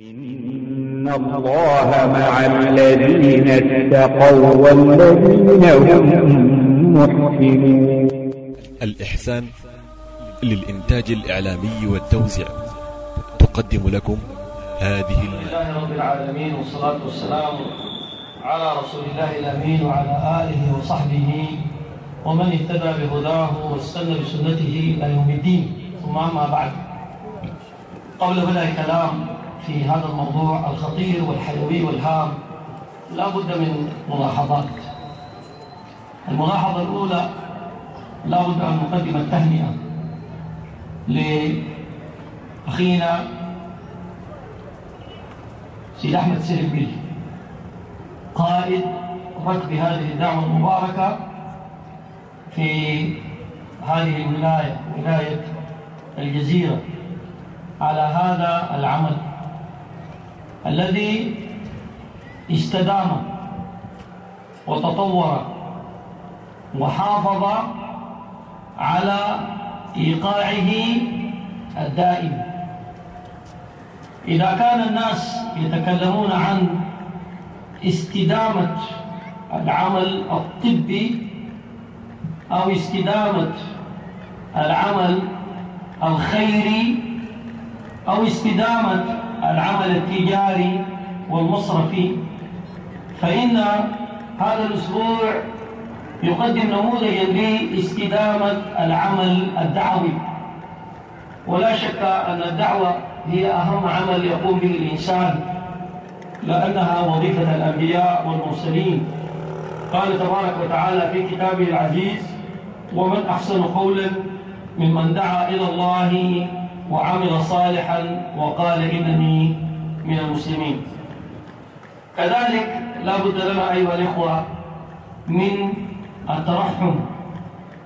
إن الله مع الذين اتقوا والذين هم محسنون الإحسان للإنتاج الإعلامي والتوزيع تقدم لكم هذه الحمد لله رب العالمين والصلاة والسلام على رسول الله الأمين وعلى آله وصحبه ومن اهتدى بهداه واستنى بسنته إلى يوم الدين. ثم أما بعد. قبل بدء الكلام في هذا الموضوع الخطير والحيوي والهام لا بد من ملاحظات. الملاحظة الأولى لا بد أن نقدم التهنئة لأخينا سيد أحمد سلمبي قائد ركب هذه الدعوة المباركة في هذه الولاية ولاية الجزيرة. على هذا العمل الذي استدام وتطور وحافظ على إيقاعه الدائم. إذا كان الناس يتكلمون عن استدامة العمل الطبي أو استدامة العمل الخيري أو استدامة العمل التجاري والمصرفي. فإن هذا الأسبوع يقدم نموذجا لاستدامة العمل الدعوي. ولا شك أن الدعوة هي أهم عمل يقوم به الإنسان لأنها وظيفة الأنبياء والمرسلين. قال تبارك وتعالى في كتابه العزيز ومن أحسن قولا ممن دعا إلى الله وعمل صالحا وقال إنني من المسلمين. كذلك لا بد لنا أيها الإخوة من الترحم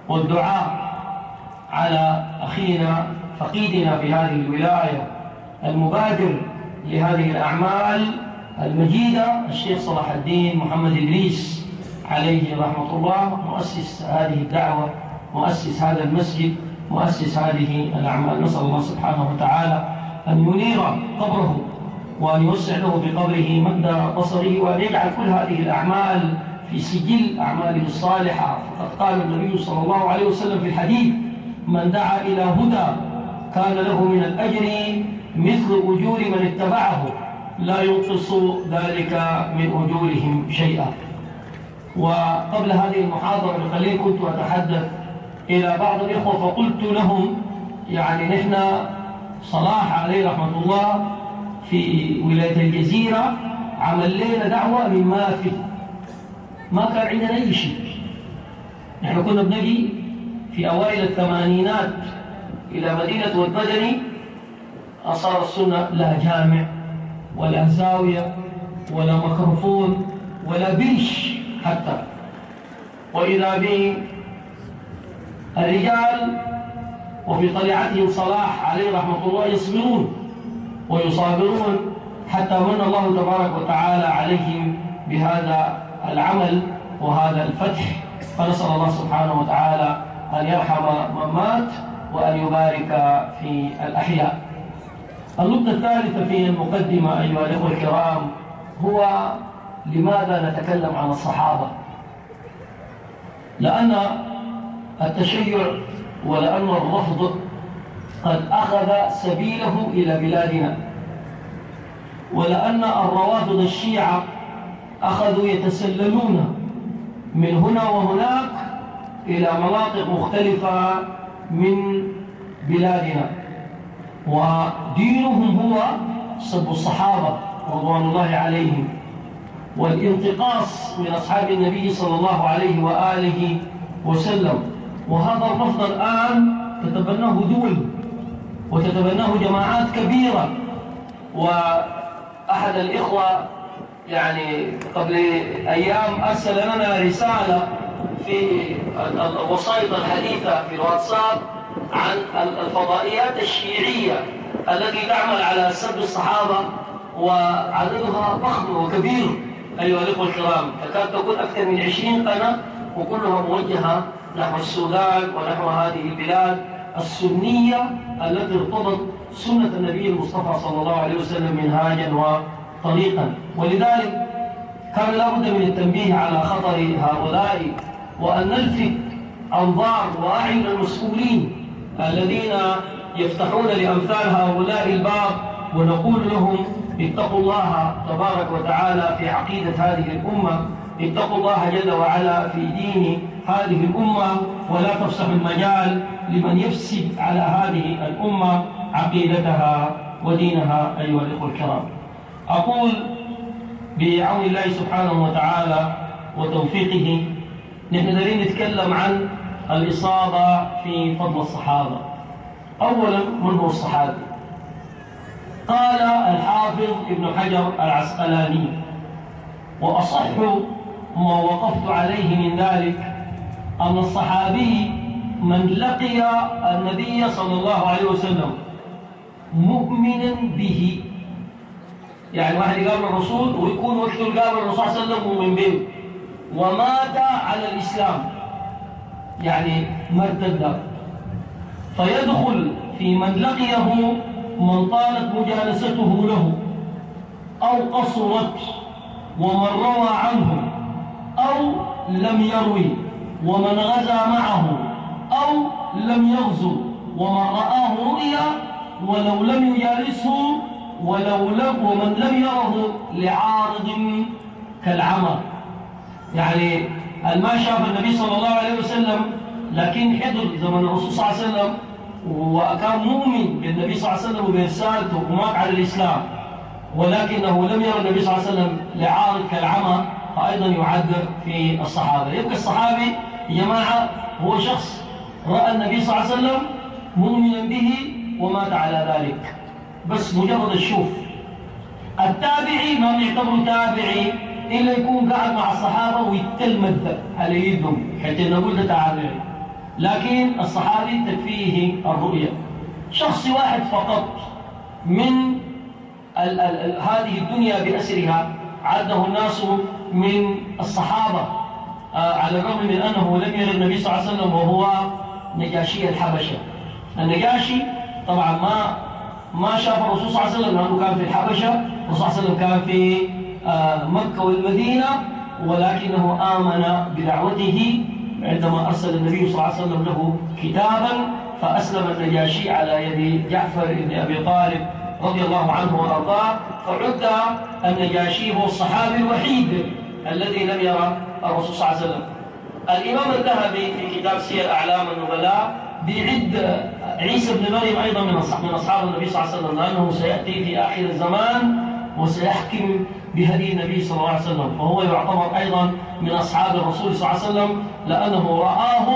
والدعاء على أخينا فقيدنا في هذه الولاية المبادر لهذه الأعمال المجيدة الشيخ صلاح الدين محمد إدريس عليه رحمة الله مؤسس هذه الدعوة مؤسس هذا المسجد. مؤسس هذه الأعمال. نسأل الله سبحانه وتعالى أن ينير قبره وأن يوسع له بقبره مد بصره وأن يجعل كل هذه الأعمال في سجل أعماله الصالحة. فقد قال النبي صلى الله عليه وسلم في الحديث من دعا إلى هدى كان له من الأجر مثل أجور من اتبعه. لا ينقص ذلك من أجورهم شيئا. وقبل هذه المحاضرة بقليل كنت أتحدث إلى بعض الإخوة فقلت لهم يعني نحن صلاح عليه رحمة الله في ولاية الجزيرة عمل لنا دعوة من ما في ما كان عندنا أي شيء. نحن كنا بنجي في أوائل الثمانينات إلى مدينة والبدني أصار السنة لا جامع ولا زاوية ولا ميكروفون ولا بيش حتى. وإذا به الرجال وفي طليعتهم صلاح عليه رحمة الله يصبرون ويصابرون حتى من الله تبارك وتعالى عليهم بهذا العمل وهذا الفتح. فنسأل الله سبحانه وتعالى أن يرحم من مات وأن يبارك في الأحياء. النقطة الثالثة في المقدمة أيها الأخوة الكرام هو لماذا نتكلم عن الصحابة؟ لأن التشيع ولأن الرفض قد أخذ سبيله إلى بلادنا. ولأن الروافض الشيعة أخذوا يتسللون من هنا وهناك إلى مناطق مختلفة من بلادنا. ودينهم هو سب الصحابة رضوان الله عليهم. والانتقاص من أصحاب النبي صلى الله عليه وآله وسلم وهذا الرفض الآن تتبناه دول وتتبناه جماعات كبيرة. وأحد الإخوة يعني قبل أيام أرسل لنا رسالة في الوسائط الحديثة في الواتساب عن الفضائيات الشيعية التي تعمل على سب الصحابة وعددها ضخم وكبير. أيها الأخوة الكرام تكاد تكون أكثر من عشرين قناة وكلها موجهة نحو السودان ونحو هذه البلاد السنية التي ارتضت سنة النبي المصطفى صلى الله عليه وسلم منهاجا وطريقا. ولذلك كان لابد من التنبيه على خطر هؤلاء وأن نلفت أنظار وأعين المسؤولين الذين يفتحون لأمثال هؤلاء الباب ونقول لهم اتقوا الله تبارك وتعالى في عقيدة هذه الأمة اتقوا الله جل وعلا في دين هذه الأمة ولا تفسح المجال لمن يفسد على هذه الأمة عقيدتها ودينها أيها الإخوة الكرام. أقول بعون الله سبحانه وتعالى وتوفيقه نحن دارين نتكلم عن الإصابة في فضل الصحابة. أولا من هو الصحابي؟ قال الحافظ ابن حجر العسقلاني. وأصح ما وقفت عليه من ذلك أن الصحابي من لقي النبي صلى الله عليه وسلم مؤمنا به. يعني واحد يقابل الرسول ويكون وقت يقابل الرسول صلى الله عليه وسلم مؤمن به ومات على الإسلام. يعني ما ارتد فيدخل في من لقيه من طالت مجالسته له أو قصرت ومن روى عنه أو لم يروي ومن غزا معه أو لم يغزو ومن رآه رؤيا ولو لم يجالسه ولو لم ومن لم يره لعارض كالعمى يعني ما شاف النبي صلى الله عليه وسلم لكن حضر زمن الرسول صلى الله عليه وسلم وكان مؤمن بالنبي صلى الله عليه وسلم وبرسالته ومات على الإسلام. ولكنه لم يرى النبي صلى الله عليه وسلم لعارض كالعمى فأيضا يعذر في الصحابة. يبقى الصحابي يا جماعة هو شخص رأى النبي صلى الله عليه وسلم مؤمنا به ومات على ذلك. بس مجرد الشوف. التابعي ما بيعتبره تابعي إلا يكون قاعد مع الصحابة ويتلمذ على يدهم حتى نقول ده لكن الصحابي تكفيه الرؤية. شخص واحد فقط من ال ال ال هذه الدنيا بأسرها عده الناس من الصحابة. على الرغم من أنه لم ير النبي صلى الله عليه وسلم وهو نجاشي الحبشة. النجاشي طبعا ما ما شاف الرسول صلى الله عليه وسلم لأنه كان في الحبشة. الرسول صلى الله عليه وسلم كان في آه مكة والمدينة ولكنه آمن بدعوته عندما أرسل النبي صلى الله عليه وسلم له كتابا فأسلم النجاشي على يد جعفر بن أبي طالب رضي الله عنه وأرضاه. فعد النجاشي هو الصحابي الوحيد الذي لم يرى الرسول صلى الله عليه وسلم. الإمام الذهبي في كتاب سير أعلام النبلاء بيعد عيسى بن مريم أيضا من من أصحاب النبي صلى الله عليه وسلم لأنه سيأتي في آخر الزمان وسيحكم بهدي النبي صلى الله عليه وسلم. فهو يعتبر أيضا من أصحاب الرسول صلى الله عليه وسلم لأنه رآه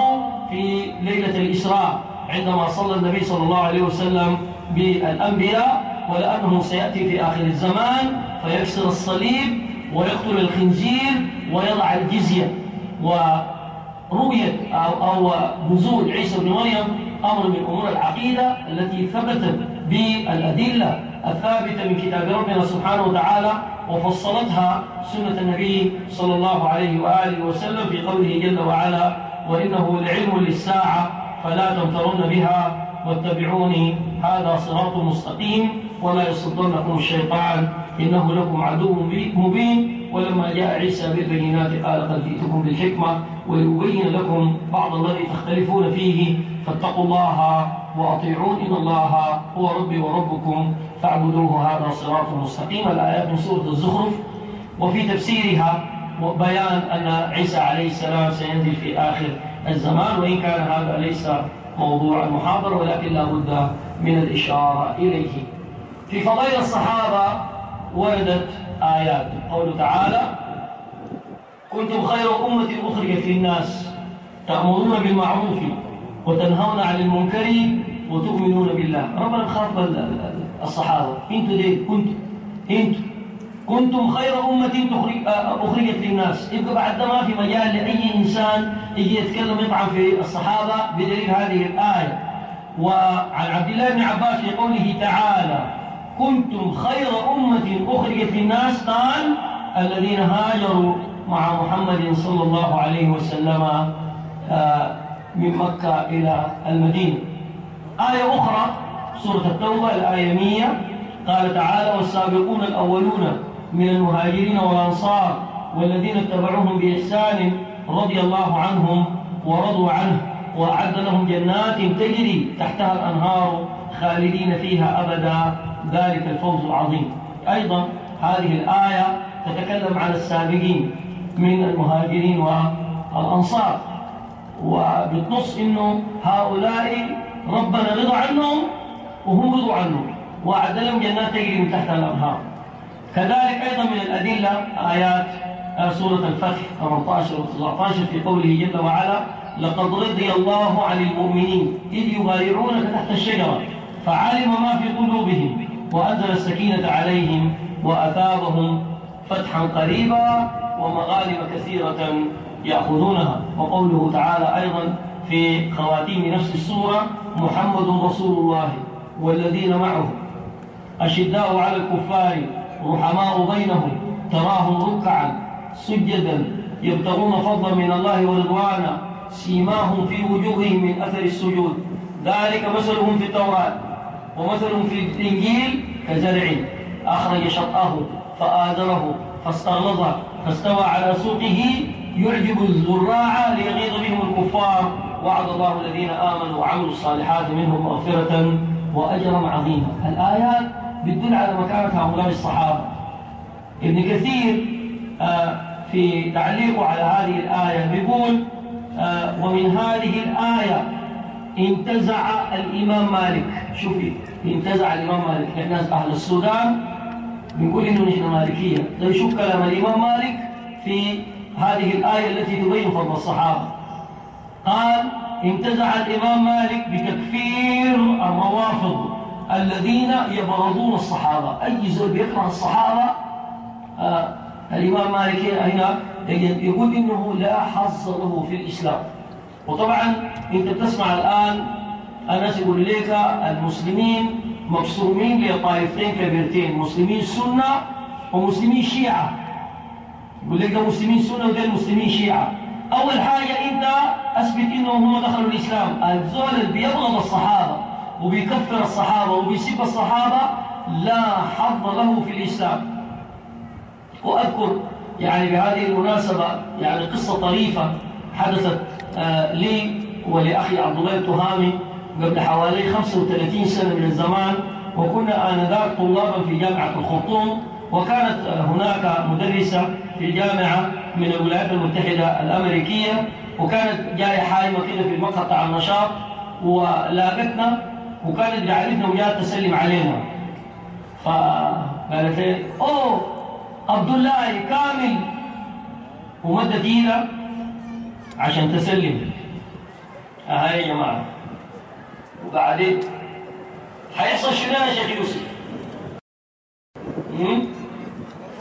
في ليلة الإسراء عندما صلى النبي صلى الله عليه وسلم بالأنبياء ولأنه سيأتي في آخر الزمان فيكسر الصليب ويقتل الخنزير ويضع الجزية ورؤية أو, أو نزول عيسى بن مريم أمر من أمور العقيدة التي ثبتت بالأدلة الثابتة من كتاب ربنا سبحانه وتعالى وفصلتها سنة النبي صلى الله عليه وآله وسلم في قوله جل وعلا وإنه لعلم للساعة فلا تمترن بها واتبعوني هذا صراط مستقيم ولا يصدنكم الشيطان إنه لكم عدو مبين ولما جاء عيسى بالبينات قال قد جئتكم بالحكمة ويبين لكم بعض الذي تختلفون فيه. فاتقوا الله وأطيعون إن الله هو ربي وربكم فاعبدوه. هذا صراط مستقيم. الآيات من سورة الزخرف. وفي تفسيرها بيان أن عيسى عليه السلام سينزل في آخر الزمان. وإن كان هذا ليس موضوع المحاضرة ولكن لا بد من الإشارة إليه. في فضائل الصحابة وردت آيات. قوله تعالى كنتم خير أمة أخرجت للناس تأمرون بالمعروف وتنهون عن المنكر وتؤمنون بالله. ربنا خاطب الصحابة. أنتوا ليه كنتم أنتوا كنتم خير أمة أخرجت للناس. يبقى بعد ما في مجال لأي إنسان يجي يتكلم يطعن في الصحابة بدليل هذه الآية. وعن عبد الله بن عباس في قوله تعالى كنتم خير أمة أخرجت للناس قال الذين هاجروا مع محمد صلى الله عليه وسلم من مكة إلى المدينة. آية أخرى سورة التوبة الآية 100 قال تعالى والسابقون الأولون من المهاجرين والأنصار والذين اتبعوهم بإحسان رضي الله عنهم ورضوا عنه وأعد لهم جنات تجري تحتها الأنهار خالدين فيها أبدا. ذلك الفوز العظيم. أيضا هذه الآية تتكلم عن السابقين من المهاجرين والأنصار. وبتنص إنه هؤلاء ربنا رضى عنهم وهم رضوا عنه وأعد لهم جنات تجري من تحتها الأنهار. كذلك أيضا من الأدلة آيات سورة الفتح 18 و 19 في قوله جل وعلا لقد رضي الله عن المؤمنين إذ يبايعونك تحت الشجرة فعلم ما في قلوبهم وأنزل السكينة عليهم وأثابهم فتحا قريبا ومغانم كثيرة يأخذونها. وقوله تعالى أيضا في خواتيم نفس السورة محمد رسول الله والذين معه أشداء على الكفار رحماء بينهم تراهم ركعا سجدا يبتغون فضلا من الله ورضوانا سيماهم في وجوههم من أثر السجود. ذلك مثلهم في التوراة. ومثلهم في الإنجيل كزرع أخرج شطأه فآذره فاستغلظ فاستوى على سوقه يعجب الزراع ليغيظ بهم الكفار. وعد الله الذين آمنوا وعملوا الصالحات منهم مغفرة وأجرا عظيما. الآيات بتدل على مكانة هؤلاء الصحابة. ابن كثير آه، في تعليقه على هذه الآية بيقول آه، ومن هذه الآية انتزع الإمام مالك. شوفي. انتزع الإمام مالك. إحنا أهل السودان بنقول إنه نحن مالكية. طيب شوف كلام الإمام مالك في هذه الآية التي تبين فضل الصحابة. قال انتزع الإمام مالك بتكفير الروافض الذين يبغضون الصحابة. أي زول بيكره الصحابة؟ آه الإمام مالك هنا يقول إنه لا حظ له في الإسلام. وطبعا أنت بتسمع الآن الناس يقول لك المسلمين مقسومين لطائفتين كبيرتين مسلمين سنة ومسلمين شيعة. يقول لك مسلمين سنة وده مسلمين شيعة. أول حاجة أنت أثبت إنهم هم دخلوا الإسلام. الزول اللي بيبغض الصحابة وبيكفر الصحابة وبيسب الصحابة لا حظ له في الإسلام. وأذكر يعني بهذه المناسبة يعني قصة طريفة حدثت آه لي ولأخي عبد الله التهامي قبل حوالي 35 سنة من الزمان وكنا آنذاك طلابا في جامعة الخرطوم وكانت هناك مدرسة في جامعة من الولايات المتحدة الأمريكية وكانت جاية حايمة كده في المقطع النشاط ولاقتنا وكانت جعلتنا وجاءت تسلم علينا. فقالت لي أوه عبد الله كامل. ومدت ايدها عشان تسلم. هاي يا جماعة. وبعدين حيحصل شنو يا شيخ يوسف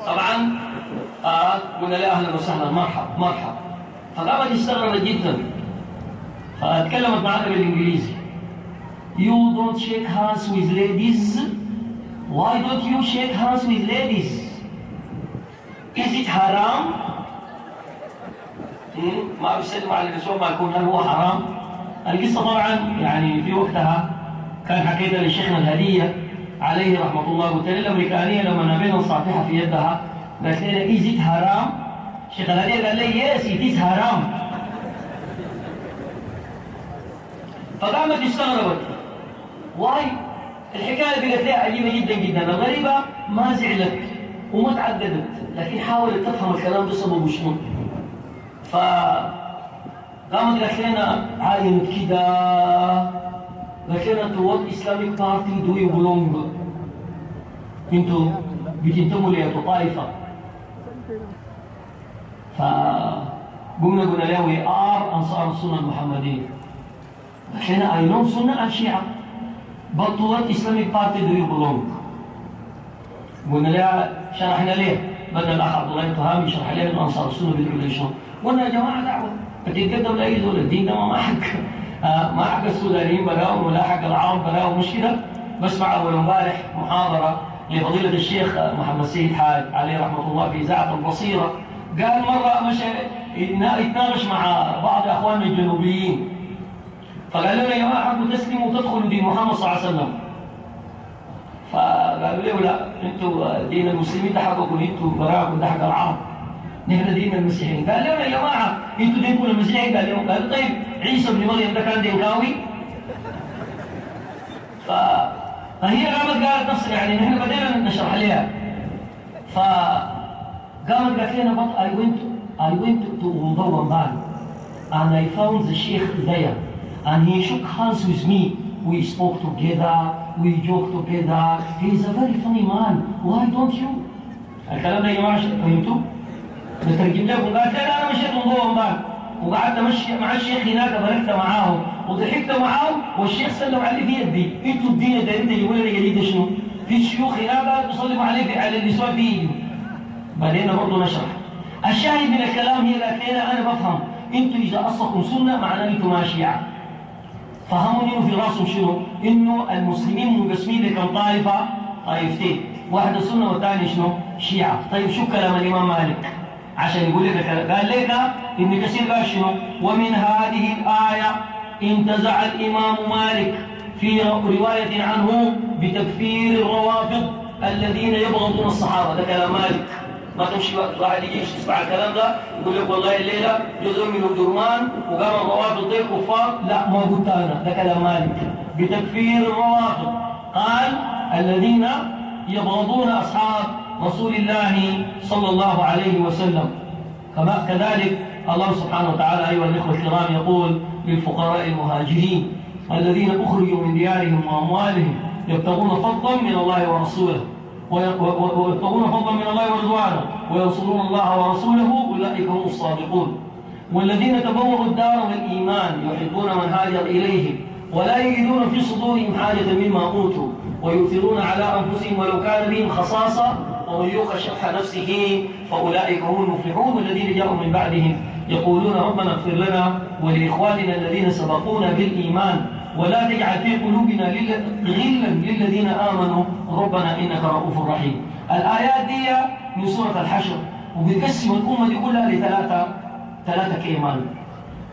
طبعا آه قلنا له أهلا وسهلا مرحب مرحب فقامت استغربت جدا فتكلمت معنا بالإنجليزي You don't shake hands with ladies. Why don't you shake hands with ladies? Is it haram? ما بيسلم على الرسول ما يكون هل هو حرام؟ القصة طبعا يعني في وقتها كان حكيتها لشيخنا الهدية عليه رحمة الله قلت له الأمريكانية لما نبينا الصافحة في يدها قالت لنا is it حرام؟ شيخ الهدية قال لي yes is حرام فقامت استغربت. why الحكاية بقت لها عجيبة جدا جدا الغريبة ما زعلت وما تعددت لكن حاولت تفهم الكلام ده شنو ف قامت قالت لنا عاينت كده قالت لنا to what Islamic party do you belong أنتوا بتنتموا لاي طائفه فقمنا قلنا له we are انصار السنة المحمديه قالت لنا سنه and شيعه but to what Islamic party do you? قلنا لها شرحنا ليه بدل الاخ عبد الله التهامي شرح انه انصار السنة بيدعوا ليشون قلنا يا دعوه بتتقدم لاي زول الدين ده ما حق ما حق السودانيين بلاهم ولا حق العرب بلاهم مش كده؟ بسمع اول امبارح محاضرة لفضيلة الشيخ محمد سيد حاج عليه رحمة الله في إذاعة البصيرة. قال مرة مشى يتناقش مع بعض إخواننا الجنوبيين. فقال لنا يا جماعة حقوا تسلموا وتدخلوا دين محمد صلى الله عليه وسلم. فقالوا له لا أنتوا دين المسلمين حقكم أنتوا براكم ده حق العرب. نحن دين المسيحيين. قال لهم يا جماعة أنتوا دينكم المسيحي قال لهم قالوا طيب عيسى ابن مريم ده كان دينكاوي ف... فهي قامت قالت نفسها يعني نحن بدينا نشرح لها فقامت قالت لنا but I went I went to Umbawan and I found the sheikh there and he shook hands with me. We spoke together we joked together. He is a very funny man. Why don't you الكلام ده يا جماعة فهمتوا؟ بترجم لكم قالت لا أنا مشيت من بان وقعدت امشي مع الشيخ هناك بركت معاهم وضحكت معاهم والشيخ سلم علي في يدي. أنتوا الدين دايرين تجيبوا لنا جديد شنو؟ في شيوخ هناك بيسلموا علي في على النسوان في ايده بعدين برضه نشرح. الشاهد من الكلام هي لكن أنا بفهم. أنتوا إذا أصلكم سنة معناه أنتوا ما شيعة. فهموا إنه في راسهم شنو؟ إنه المسلمين منقسمين لكم طائفه طائفتين. واحدة سنة والثانية شنو؟ شيعة. طيب شو كلام الإمام مالك؟ عشان يقول لك قال لك ابن كثير قال شنو؟ ومن هذه الآية انتزع الإمام مالك في رواية عنه بتكفير الروافض الذين يبغضون الصحابة. ده كلام مالك. ما تمشي واحد يجي يسمع الكلام ده يقول لك والله الليلة جزء من الدرمان وقام الروافض دي كفار. لا ما قلت أنا. ده كلام مالك. بتكفير الروافض. قال الذين يبغضون أصحاب رسول الله صلى الله عليه وسلم. كما كذلك الله سبحانه وتعالى أيها الإخوة الكرام يقول للفقراء المهاجرين الذين أخرجوا من ديارهم وأموالهم يبتغون فضلا من الله ورسوله ويبتغون فضلا من الله ورضوانه وينصرون الله ورسوله أولئك هم الصادقون. والذين تبوأوا الدار والايمان يحبون من هاجر إليهم ولا يجدون في صدورهم حاجة مما أوتوا ويؤثرون على أنفسهم ولو كان بهم خصاصة ومن يوق شح نفسه فأولئك هم المفلحون والذين جاءوا من بعدهم يقولون ربنا اغفر لنا ولإخواننا الذين سبقونا بالإيمان ولا تجعل في قلوبنا غلا للذين آمنوا ربنا إنك رؤوف رحيم. الآيات دي من سورة الحشر وبيقسم الأمة دي كلها لثلاثة ثلاثة كيمان.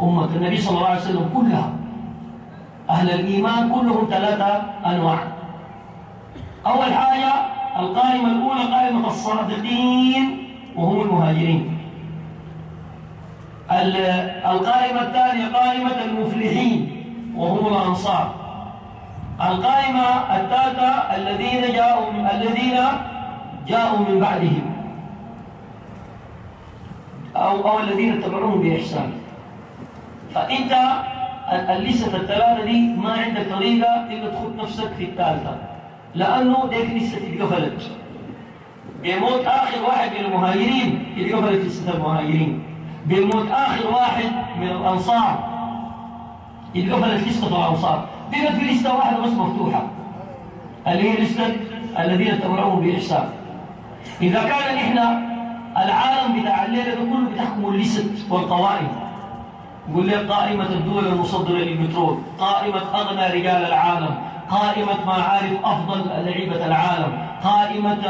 أمة النبي صلى الله عليه وسلم كلها أهل الإيمان كلهم ثلاثة أنواع. أول حاجة القائمة الأولى قائمة الصادقين وهم المهاجرين. القائمة الثانية قائمة المفلحين وهم الأنصار. القائمة الثالثة الذين جاءوا الذين جاءوا من بعدهم. أو أو الذين اتبعوهم بإحسان. فأنت اللسة الثلاثة دي ما عندك طريقة إلا تخد نفسك في الثالثة. لأنه ديك لسة اتقفلت بيموت آخر واحد من المهاجرين اتقفلت لسة المهاجرين. بيموت آخر واحد من الأنصار اتقفلت لسته الأنصار. بقى في لسته واحدة بس مفتوحة. اللي هي لسته الذين اتبعوهم بإحسان. إذا كان نحن العالم بتاع الليلة ده كله بتحكم اللست والقوائم. يقول لك قائمة الدول المصدرة للبترول قائمة أغنى رجال العالم قائمة معارف أفضل لعيبة العالم قائمة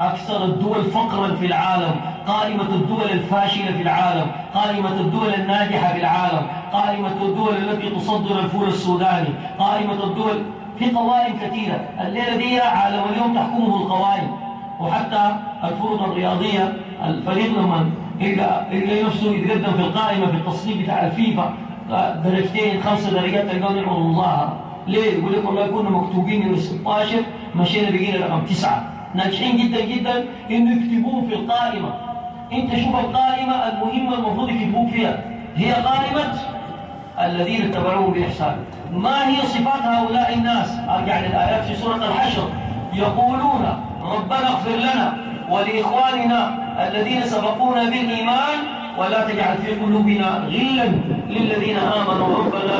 أكثر الدول فقرا في العالم قائمة الدول الفاشلة في العالم قائمة الدول الناجحة في العالم قائمة الدول التي تصدر الفول السوداني قائمة الدول في قوائم كثيرة. الليلة دي عالم اليوم تحكمه القوائم وحتى الفروض الرياضية الفريق لما يلقى نفسه يتقدم في القائمة في التصنيف بتاع الفيفا. درجتين خمسة درجات تلقاهم يعملوا مظاهرة ليه؟ يقول لك والله كنا مكتوبين من 16 مشينا بقينا رقم تسعة. ناجحين جدا جدا إنه يكتبوه في القائمة. أنت شوف القائمة المهمة المفروض يكتبوك فيها. هي قائمة الذين اتبعوه بإحسان. ما هي صفات هؤلاء الناس؟ أرجع للآيات في سورة الحشر. يقولون ربنا اغفر لنا ولإخواننا الذين سبقونا بالإيمان ولا تجعل في قلوبنا غلا للذين آمنوا. ربنا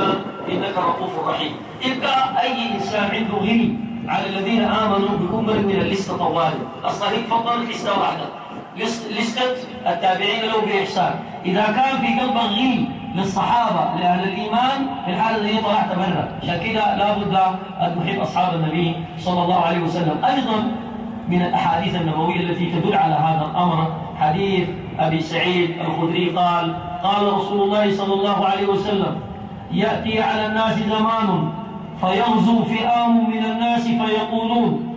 إنك رؤوف رحيم. يبقى أي إنسان عنده غل على الذين آمنوا بيكون من الليستة طوال. هي تفضل لستة واحدة لستة التابعين له بإحسان. إذا كان في قلبك غل للصحابة لأهل الإيمان في الحالة دي طلعت برا عشان كده لابد أن نحب أصحاب النبي صلى الله عليه وسلم. أيضا من الأحاديث النبوية التي تدل على هذا الأمر. حديث أبي سعيد الخدري قال قال رسول الله صلى الله عليه وسلم يأتي على الناس زمان فيغزو فئام من الناس فيقولون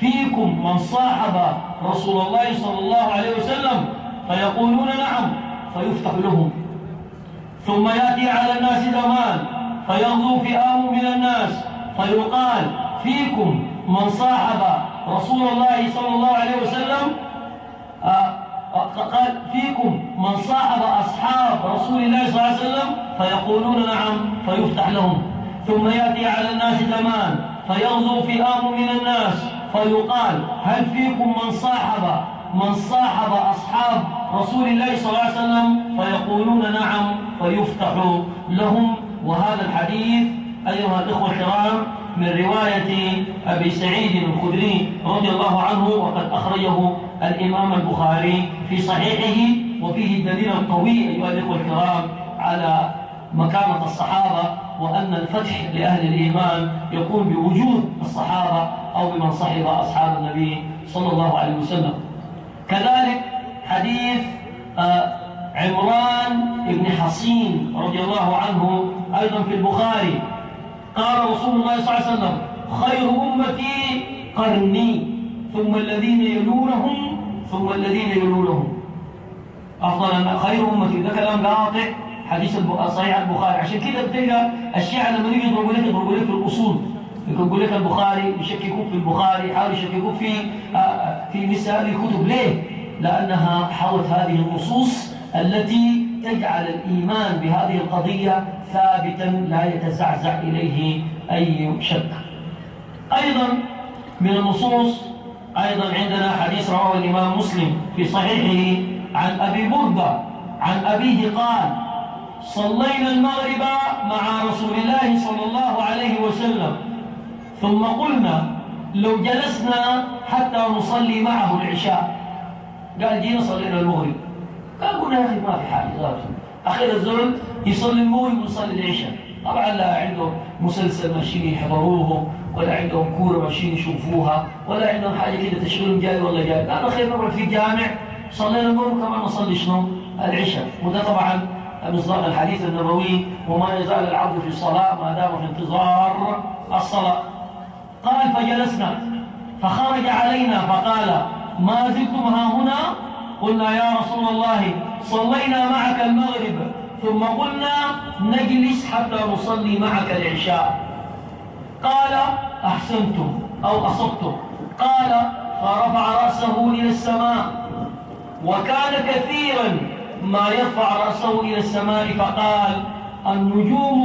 فيكم من صاحب رسول الله صلى الله عليه وسلم؟ فيقولون نعم. فيفتح لهم. ثم يأتي على الناس زمان فيغدو فئام من الناس فيقال فيكم من صاحب رسول الله صلى الله عليه وسلم آه، قال فيكم من صاحب أصحاب رسول الله صلى الله عليه وسلم فيقولون نعم فيفتح لهم. ثم يأتي على الناس زمان فيغزو فئام من الناس فيقال هل فيكم من صاحب من صاحب أصحاب رسول الله صلى الله عليه وسلم؟ فيقولون نعم فيفتح لهم. وهذا الحديث أيها الإخوة الكرام من رواية أبي سعيد الخدري رضي الله عنه وقد أخرجه الإمام البخاري في صحيحه وفيه الدليل القوي أيها الإخوة الكرام على مكانة الصحابة وأن الفتح لأهل الإيمان يكون بوجود الصحابة أو بمن صحب أصحاب النبي صلى الله عليه وسلم. كذلك حديث آه، عمران بن حصين رضي الله عنه أيضا في البخاري. قال رسول الله صلى الله عليه وسلم خير أمتي قرني ثم الذين يلونهم ثم الذين يلونهم. أفضل خير أمتي ده كلام قاطع حديث صحيح البخاري. عشان كده بتلقى الشيعة لما يجي يضربوا لك يضربوا لك في الأصول. يقول لك البخاري يشككوك في البخاري يحاولوا يشككوك في آه، آه، في مثل هذه الكتب. ليه؟ لأنها حوت هذه النصوص التي تجعل الإيمان بهذه القضية ثابتا لا يتزعزع إليه أي شك. أيضا من النصوص أيضا عندنا حديث رواه الإمام مسلم في صحيحه عن أبي بردة عن أبيه قال صلينا المغرب مع رسول الله صلى الله عليه وسلم ثم قلنا لو جلسنا حتى نصلي معه العشاء قال جينا صلينا المغرب أخي ما في حاجة أخير الزول يصلي المغرب ويصلي العشاء. طبعا لا عندهم مسلسل ماشيين يحضروه ولا عندهم كورة ماشيين يشوفوها ولا عندهم حاجة كده تشغيلهم جاي ولا جاي. قال خير نروح في جامع صلينا المغرب كمان نصلي شنو؟ العشاء. وده طبعا مصداق الحديث النبوي وما يزال العبد في الصلاة ما دام في انتظار الصلاة. قال فجلسنا. فخرج علينا فقال ما زلتم ها هنا؟ قلنا يا رسول الله صلينا معك المغرب. ثم قلنا نجلس حتى نصلي معك العشاء. قال أحسنتم أو أصبتم. قال فرفع رأسه إلى السماء. وكان كثيرا ما يرفع رأسه إلى السماء فقال النجوم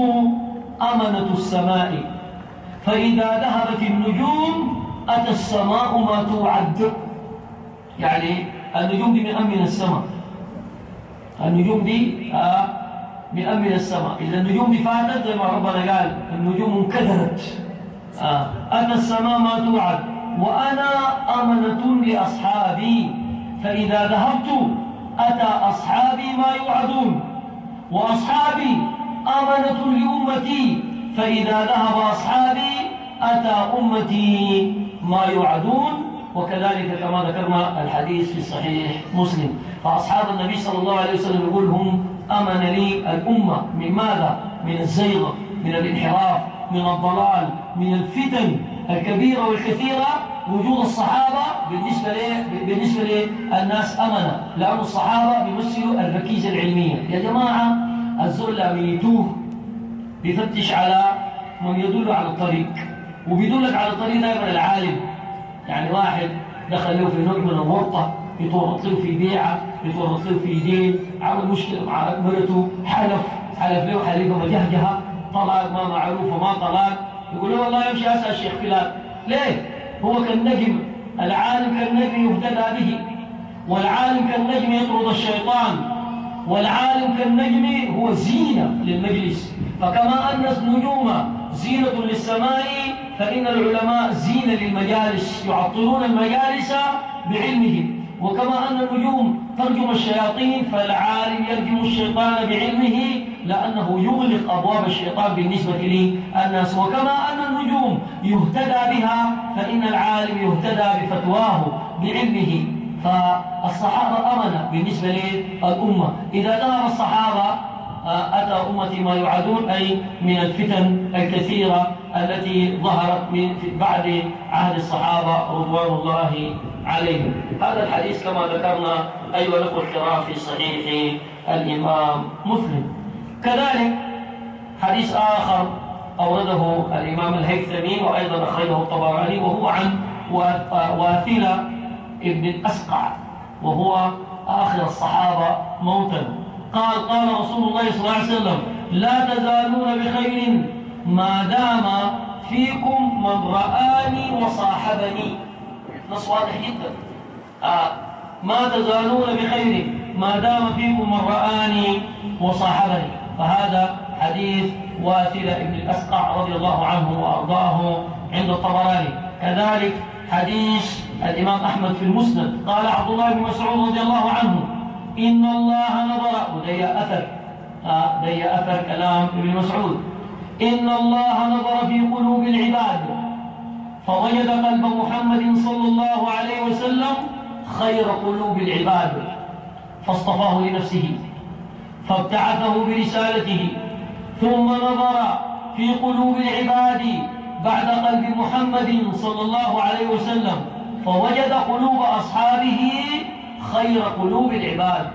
أمنة السماء. فإذا ذهبت النجوم أتى السماء ما توعد. يعني النجوم دي مأمن السماء. النجوم دي آه مأمن السماء. إذا النجوم دي فاتت زي ما ربنا قال النجوم انكدرت. آه أتى السماء ما توعد وأنا أمنة لأصحابي. فإذا ذهبت أتى أصحابي ما يوعدون وأصحابي أمنة لأمتي. فإذا ذهب أصحابي أتى أمتي ما يوعدون. وكذلك كما ذكرنا الحديث في صحيح مسلم. فأصحاب النبي صلى الله عليه وسلم يقول هم أمن لي الأمة من ماذا؟ من الزيغ من الانحراف من الضلال من الفتن الكبيرة والكثيرة. وجود الصحابة بالنسبة بالنسبة للناس أمنة لأن الصحابة بيمثلوا الركيزة العلمية. يا جماعة الزول لما يتوه بيفتش على من يدل على الطريق وبيدلك على الطريق دائما العالم. يعني واحد دخل له في نوع من الورطة يتورط له في بيعة يتورط له في دين عمل مشكلة مع مرته حلف حلف له حليفة مجهجها طلاق ما معروف وما طلاق يقول له والله يمشي أسأل الشيخ فلان. ليه؟ هو كالنجم العالم كالنجم يهتدى به. والعالم كالنجم يطرد الشيطان. والعالم كالنجم هو زينة للمجلس. فكما أن النجوم زينة للسماء فإن العلماء زينة للمجالس يعطلون المجالس بعلمهم. وكما أن النجوم ترجم الشياطين فالعالم يرجم الشيطان بعلمه لأنه يغلق أبواب الشيطان بالنسبة للناس وكما أن النجوم يهتدى بها فإن العالم يهتدى بفتواه بعلمه. فالصحابة أمنة بالنسبة للأمة. إذا ذهب الصحابة أتى أمتي ما يعادون أي من الفتن الكثيرة التي ظهرت من بعد عهد الصحابة رضوان الله عليهم. هذا الحديث كما ذكرنا أيها الأخوة الكرام في صحيح الإمام مسلم. كذلك حديث آخر أورده الإمام الهيثمي وأيضا أخرجه الطبراني وهو عن واثلة ابن الأسقع وهو آخر الصحابة موتا. قال قال رسول الله صلى الله عليه وسلم لا تزالون بخير ما دام فيكم من رآني وصاحبني. نص واضح جدا ما تزالون بخير ما دام فيكم من رآني وصاحبني. فهذا حديث واثلة ابن الأسقع رضي الله عنه وأرضاه عند الطبراني. كذلك حديث الإمام أحمد في المسند. قال عبد الله بن مسعود رضي الله عنه إن الله نظر ودي أثر. آه دي أثر كلام ابن مسعود. إن الله نظر في قلوب العباد. فوجد قلب محمد صلى الله عليه وسلم خير قلوب العباد. فاصطفاه لنفسه فابتعثه برسالته ثم نظر في قلوب العباد بعد قلب محمد صلى الله عليه وسلم. فوجد قلوب أصحابه خير قلوب العباد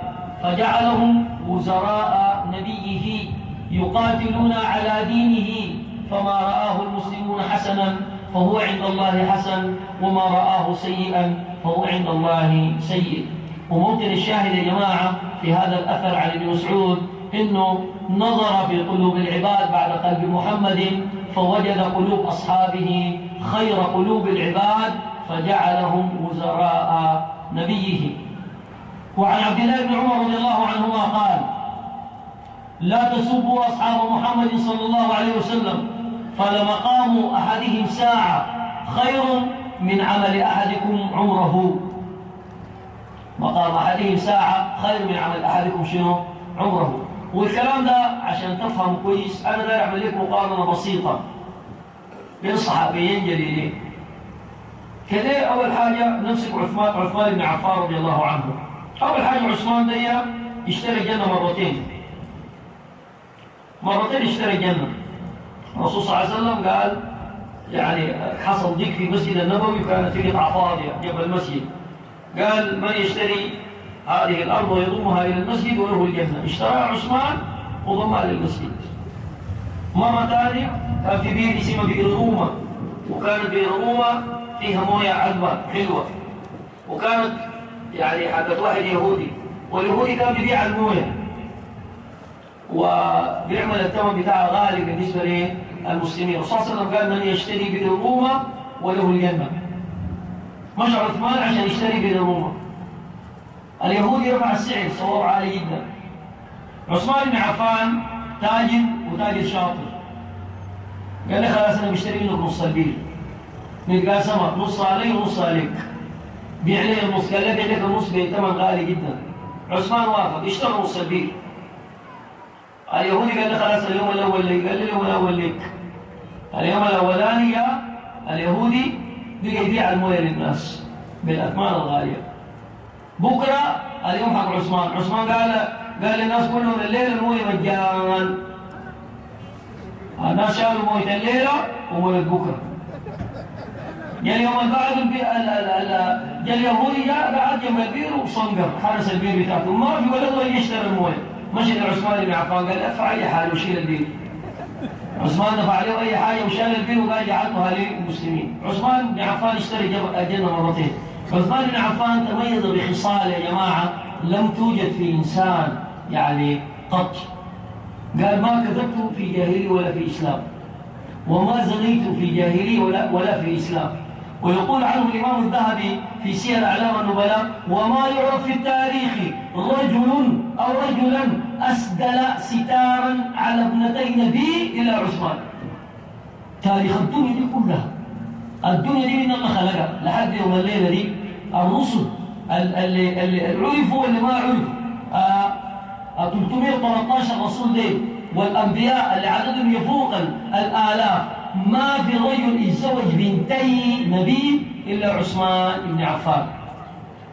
فجعلهم وزراء نبيه يقاتلون على دينه فما رآه المسلمون حسنا فهو عند الله حسن وما رآه سيئا فهو عند الله سيء. وممكن الشاهد يا جماعة في هذا الأثر عن ابن مسعود إنه نظر في قلوب العباد بعد قلب محمد فوجد قلوب أصحابه خير قلوب العباد فجعلهم وزراء نبيه. وعن عبد الله بن عمر رضي الله عنهما قال لا تسبوا أصحاب محمد صلى الله عليه وسلم فلمقام أحدهم ساعة خير من عمل أحدكم عمره. مقام أحدهم ساعة خير من عمل أحدكم شنو؟ عمره. والكلام ده عشان تفهم كويس أنا داير أعمل لك مقارنة بسيطة بين صحابيين جليلين. كده أول حاجة؟ نمسك عثمان عثمان بن عفان رضي الله عنه. أول حاجة عثمان ده اشترى الجنة مرتين. مرتين اشترى الجنة الرسول صلى الله عليه وسلم قال يعني حصل ضيق في المسجد النبوي كانت في قطعة فاضية جنب المسجد. قال من يشتري هذه الأرض ويضمها إلى المسجد وله الجنة. اشتراها عثمان وضمها للمسجد مرة ثانية كان في بير اسمها بئر روما وكانت بئر روما فيها موية عذبة حلوة. وكانت يعني حقت واحد يهودي واليهودي كان بيبيع الموية. وبيعمل الثمن بتاعه غالي بالنسبة للمسلمين. الرسول صلى الله عليه وسلم قال من يشتري بئر روما وله الجنة. مشى عثمان عشان يشتري بئر روما اليهودي رفع السعر صواب عالي جدا. عثمان بن عفان تاجر وتاجر شاطر. قال لي خلاص أنا بشتري منك نص البير نتقاسمها نص علي ونص عليك. بيع لي النص قال لك النص بثمن غالي جدا. عثمان وافق اشترى نص البير اليهودي قال لي خلاص اليوم الأول لي قال لي اليوم الأول لك اليوم الأولاني يا اليهودي بقى يبيع الموية للناس بالاثمان الغالية. بكرة اليوم حق عثمان. عثمان قال قال للناس كلهم الليلة الموية مجانا. الناس شالوا موية الليلة وموية بكرة. جاء يوم البعض جاء اليهودي جاء قعد جنب البير وصنقر. حرس البير بتاعته. ما في ولا هو يشتري المويه. مشي لعثمان بن عفان. قال ادفع أي حاجة وشيل البير. عثمان دفع عليه أي حاجة وشال البير وقال جعلتها للمسلمين. عثمان بن عفان اشتري الجنه مرتين. عثمان بن عفان تميز بخصال يا جماعة لم توجد في إنسان يعني قط. قال ما كذبت في جاهلي ولا في إسلام. وما زنيت في جاهلي ولا ولا في إسلام. ويقول عنه الإمام الذهبي في سير أعلام النبلاء وما يعرف في التاريخ رجل أو رجلا أسدل ستارا على ابنتي نبي إلى عثمان. تاريخ الدنيا دي كلها. الدنيا دي من الله خلقها. لحد يوم الليلة دي الرسل اللي, اللي عرفوا واللي ما عرفوا؟ آه 313 رسول دي والأنبياء اللي عددهم يفوق الآلاف. ما في رجل يتزوج بنتي نبي إلا عثمان بن عفان.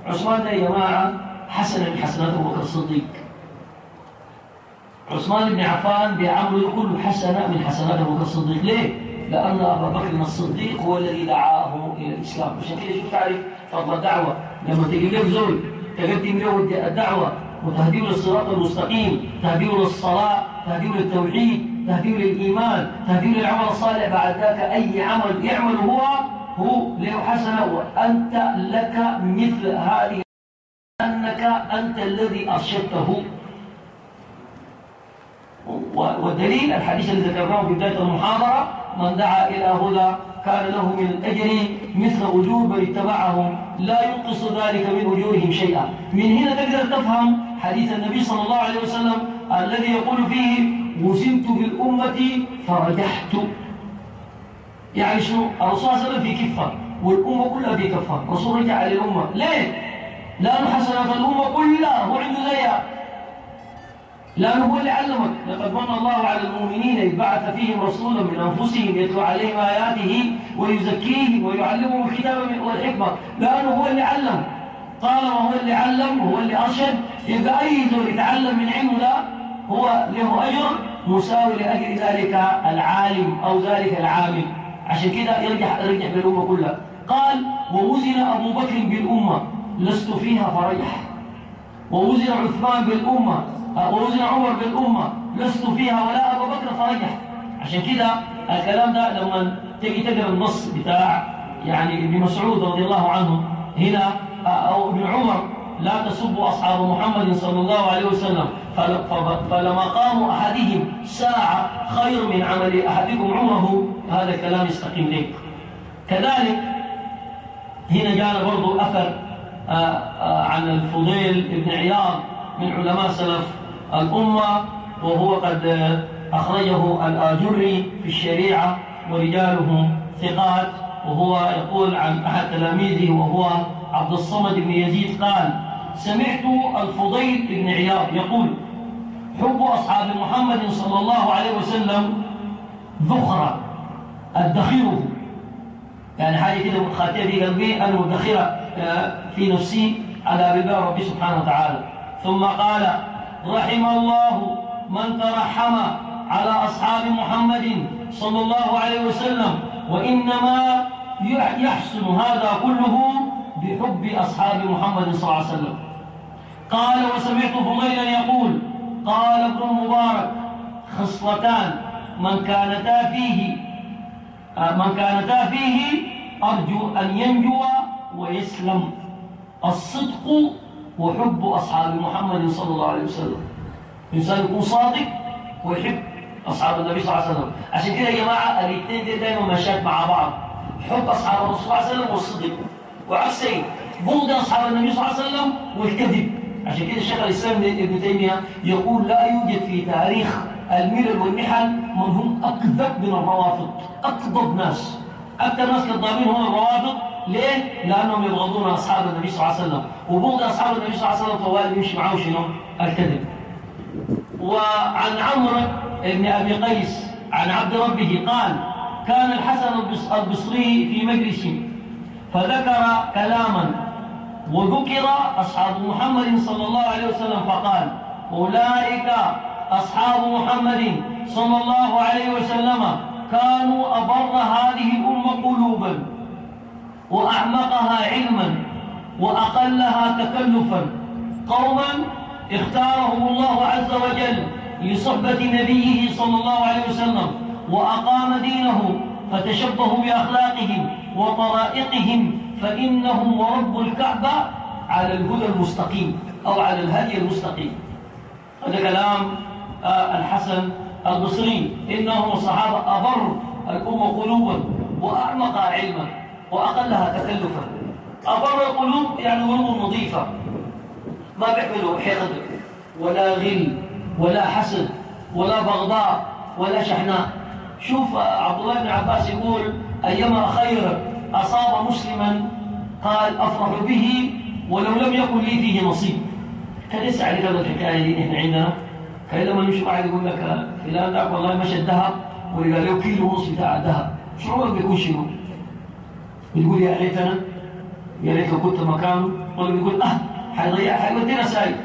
عثمان ده يا جماعة حسنة من حسنات أبو بكر الصديق. عثمان بن عفان بيعملوا كل حسنة من حسنات أبو بكر الصديق. ليه؟ لأن أبا بكر الصديق هو الذي دعاه إلى الإسلام. عشان كده شوف تعرف فضل الدعوة لما تجي له زول تقدم له الدعوة وتهديه للصراط المستقيم تهديه للصلاة تهديه للتوحيد تهديه للإيمان تهديه للعمل الصالح. بعد ذاك أي عمل يعمله هو هو له حسنة وأنت لك مثل هذه أنك أنت الذي أرشدته. والدليل الحديث الذي ذكرناه في بداية المحاضرة من دعا إلى هدى كان له من الأجر مثل أجور من اتبعهم لا ينقص ذلك من أجورهم شيئا. من هنا تقدر تفهم حديث النبي صلى الله عليه وسلم الذي يقول فيه وزنت بالأمة فرجحت. يعني شنو؟ الرسول صلى الله عليه وسلم في كفة والأمة كلها في كفة. الرسول رجع للأمة. ليه؟ لأن حسنات الأمة كلها هو عنده زيها. لأنه هو اللي علمك. لقد من الله على المؤمنين إذ بعث فيهم رسولا من أنفسهم يتلو عليهم آياته ويزكيهم ويعلمهم الكتاب والحكمة لأنه هو اللي علم. طالما هو اللي علم وهو اللي أرشد. يبقى أي زول يتعلم من علمه ده هو له أجر مساوي لأجر ذلك العالم أو ذلك العامل. عشان كده يرجع يرجع بالأمة كلها. قال ووزن أبو بكر بالأمة لست فيها فريح. ووزن عثمان بالأمة ووزن عمر بالأمة لست فيها ولا أبو بكر فرجح عشان كده الكلام ده لما تيجي تقرأ النص بتاع يعني ابن مسعود رضي الله عنه هنا أو ابن عمر لا تسبوا أصحاب محمد صلى الله عليه وسلم. فلما قاموا أحدهم ساعة خير من عمل أحدكم عمره هذا كلام يستقيم لك كذلك هنا جاءنا برضو أثر عن الفضيل بن عياض من علماء سلف الأمة وهو قد أخرجه الآجري في الشريعة ورجاله ثقات وهو يقول عن أحد تلاميذه وهو عبد الصمد بن يزيد قال سمعت الفضيل بن عياض يقول حب أصحاب محمد صلى الله عليه وسلم ذخرة أدخره يعني حاجة كده خاتية في قلبي أنا مدخرة في نفسي على رضا ربي سبحانه وتعالى. ثم قال رحم الله من ترحم على أصحاب محمد صلى الله عليه وسلم وإنما يحسن هذا كله بحب أصحاب محمد صلى الله عليه وسلم. قال وسمعت فضيلا يقول قال ابن المبارك خصلتان من كانتا فيه من كانتا فيه أرجو أن ينجو ويسلم. الصدق وحب أصحاب محمد صلى الله عليه وسلم. الإنسان يكون صادق ويحب أصحاب النبي صلى الله عليه وسلم. عشان كده يا جماعة الاثنين دي دايما ماشيات مع بعض. حب أصحاب الرسول صلى الله عليه وسلم والصدق. وعكسين بغض أصحاب النبي صلى الله عليه وسلم والكذب. عشان كده الشيخ الإسلام ابن تيمية يقول لا يوجد في تاريخ الملل والمحن من هم أكذب من الروافض أكذب ناس. أكثر ناس كذابين هم الروافض. ليه؟ لأنهم يبغضون أصحاب النبي صلى الله عليه وسلم. وبغض أصحاب النبي صلى الله عليه وسلم طوال يمشي معه شنو؟ الكذب. وعن عمرو بن أبي قيس عن عبد ربه قال كان الحسن البصري في مجلس فذكر كلاما وذكر أصحاب محمد صلى الله عليه وسلم فقال أولئك أصحاب محمد صلى الله عليه وسلم كانوا أبر هذه الأمة قلوبا وأعمقها علما وأقلها تكلفا. قوما اختارهم الله عز وجل لصحبة نبيه صلى الله عليه وسلم وأقام دينه فتشبهوا بأخلاقهم وطرائقهم فإنهم ورب الكعبة على الهدى المستقيم أو على الهدي المستقيم. هذا كلام الحسن البصري. إنهم الصحابة أبر الأمة قلوبا وأعمق علما وأقلها تكلفا. أبر القلوب يعني قلوب نظيفة. ما بيحملوا حقد ولا غل ولا حسد ولا بغضاء ولا شحناء. شوف عبد الله بن عباس يقول أيما خير أصاب مسلما؟ قال أفرح به ولو لم يكن لي فيه نصيب. كان يسعى لك الحكاية دي إحنا عندنا. كان لما يمشي واحد يقول لك فلان ذاك والله مشى الذهب ولقى له كيلو ونص بتاع الذهب. شعورك بيكون شنو؟ بتقول يا ليتنا يا ليت كنت مكانه. ولا بيقول أه حيضيع حيودينا ساي.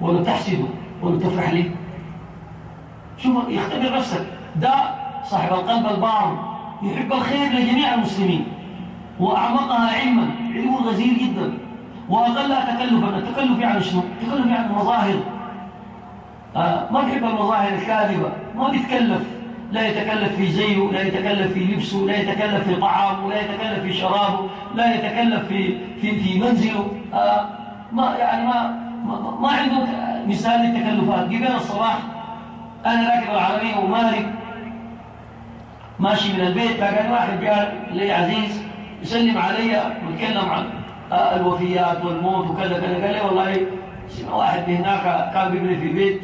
ولا تحسده ولا تفرح ليه شوف يختبر نفسك. ده صاحب القلب البار يحب الخير لجميع المسلمين. وأعمقها علما علم غزير جدا. وأقلها تكلفا التكلف يعني شنو؟ التكلف يعني المظاهر. آه ما بيحب المظاهر الكاذبة ما بيتكلف. لا يتكلف في زيه لا يتكلف في لبسه لا يتكلف في طعامه لا يتكلف في شرابه لا يتكلف في في في منزله. آه ما يعني ما ما, ما عنده مثال للتكلفات. قبل الصباح أنا راكب العربية ومالك ماشي من البيت فقال واحد جاء لي عزيز يسلم علي ويتكلم عن الوفيات والموت وكذا كذا قال لي والله واحد هناك كان بيبني في بيت